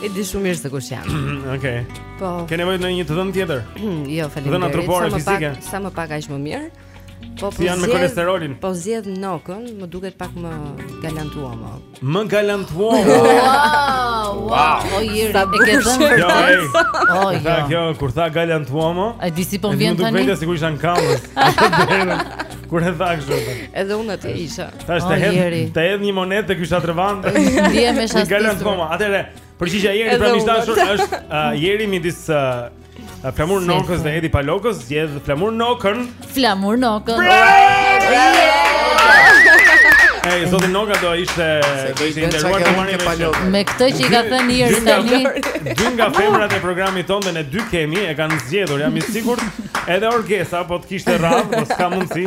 E di shumë mirë se kush jam. Okej. Po. Ke nevojë në një të dhënë tjetër? Jo, faleminderit. Dhëna trupore fizike. Sa më pak aq më mirë. Po po. Janë me kolesterolin. Po zgjedh Nokën, më duket pak më galantuomo. Më galantuomo. Wow. Wow. O Jeri, e ke thënë. Jo, ej. O jo. Tha kjo kur tha galantuomo. Ai di si po vjen tani. Nuk vjen sigurisht janë kamës. Kur e tha kështu. Edhe unë atë isha. Tash të hedh, të hedh një monetë te ky shatërvan. Ndihem e shastisur. Galantuomo, atëherë, përgjigjja e Jerit pra miq të dashur është uh, Jeri midis uh, Flamur Nokës dhe Edi Palokës, zgjedh Flamur Nokën. Flamur Nokën. Ej, zoti Noka do ishte do ishte nderuar të marrë palot. Me këtë që i ka thënë Jeri tani. Dy nga femrat e programit tonë dhe ne dy kemi e kanë zgjedhur, jam i sigurt. Edhe Orgesa po të kishte radhë, po s'ka mundsi.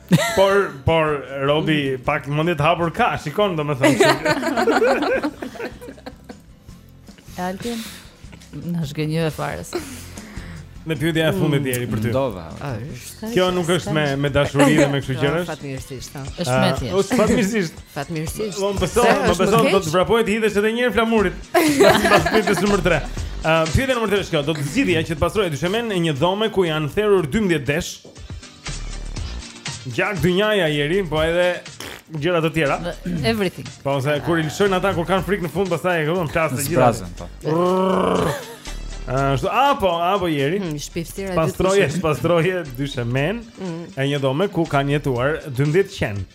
Por, por, Robi, pak mendje të hapur ka, shikon, domethënë që... Altin, na zhgënjeve fare. Pyetja e fundit Jeri për ty. Mm, Dova. Kjo nuk është me, me dashuri dhe me kështu gjëra është? Fatmirësisht, no. është më e thjeshtë. Ose fatmirësisht. Fatmirësisht. Më beso, më beso, do të vraposh t'i hidhesh edhe një herë Flamurit. Në pas pyetjes numër 3. Pyetja numër 3 është kjo, do të zgjidhje që të pastroje dyshemenë e një dhome ku janë therur 12 desh. Gjak dynjaja Jeri, po edhe gjëra të tjera. Everything. Po ose kur i lëshojnë ata kur kanë frikë në fund, pastaj e kupton flas të gjitha. Frazën po. Ashtu, apo, apo Jeri. Hmm, shpiftira e dytë. Pastroje, pastroje dyshemenë. Mm. E një dhome ku kanë jetuar 12 qen.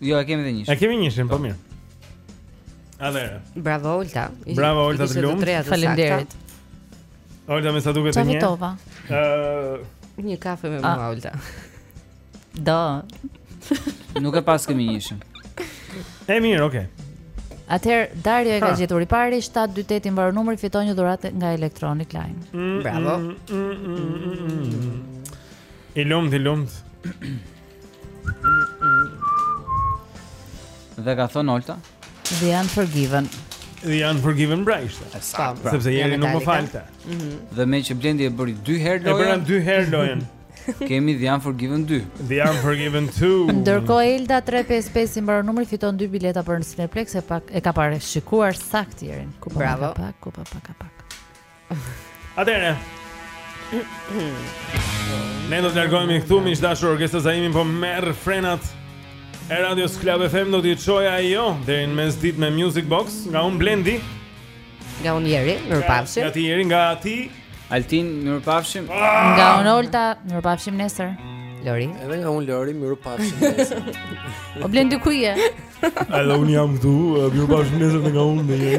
Jo, e kemi dhe njëshin. E kemi njëshin, po mirë. A vere. Bravo, Olta. Bravo, Olta, të lumtë. Falemderit. Olta, me sa duket ti je. Ça fitova. Uh... Një kafe me mua, Olta. Do. Nuk e paskemi njëshin. E mirë, oke. Okay. Atëherë Dario e ka gjetur i pari 728 i mbaron numri fiton një dhuratë nga Electronic Line. Mm, mm, Bravo. Mm, I lumt, i lumt. Ç'ka thënë Olta? The Unforgiven. The Unforgiven pra ishte. Saktë. Sepse Jeri nuk më falte. Mhm. Dhe meqë Blendi e bëri dy herë lojën. E bëra dy herë lojën. Kemi The Unforgiven 2. The Unforgiven 2. Ndërkohë Elda 355 i mbaron numri fiton dy bileta për në Cineplexx e pra e ka parashikuar saktë Jerin. Ku pa ka pak, ku pa ka pak. Atëre. Ne do të largohemi këtu mike dashur orkestra Zaimi po merr frenat. E Radio Club FM do t'ju çojë ajo deri në mesditë me Music Box nga un Blendi. Nga un Jeri, mirëpafshim. Nga ti Jeri, nga ti Altin, mirëpafshim. Ah! Nga un Olta, mirëpafshim nesër. Lori. Edhe nga un Lori, mirëpafshim nesër. O Blendi ku je? Edhe un jam këtu, mirëpafshim nesër nga un Jeri.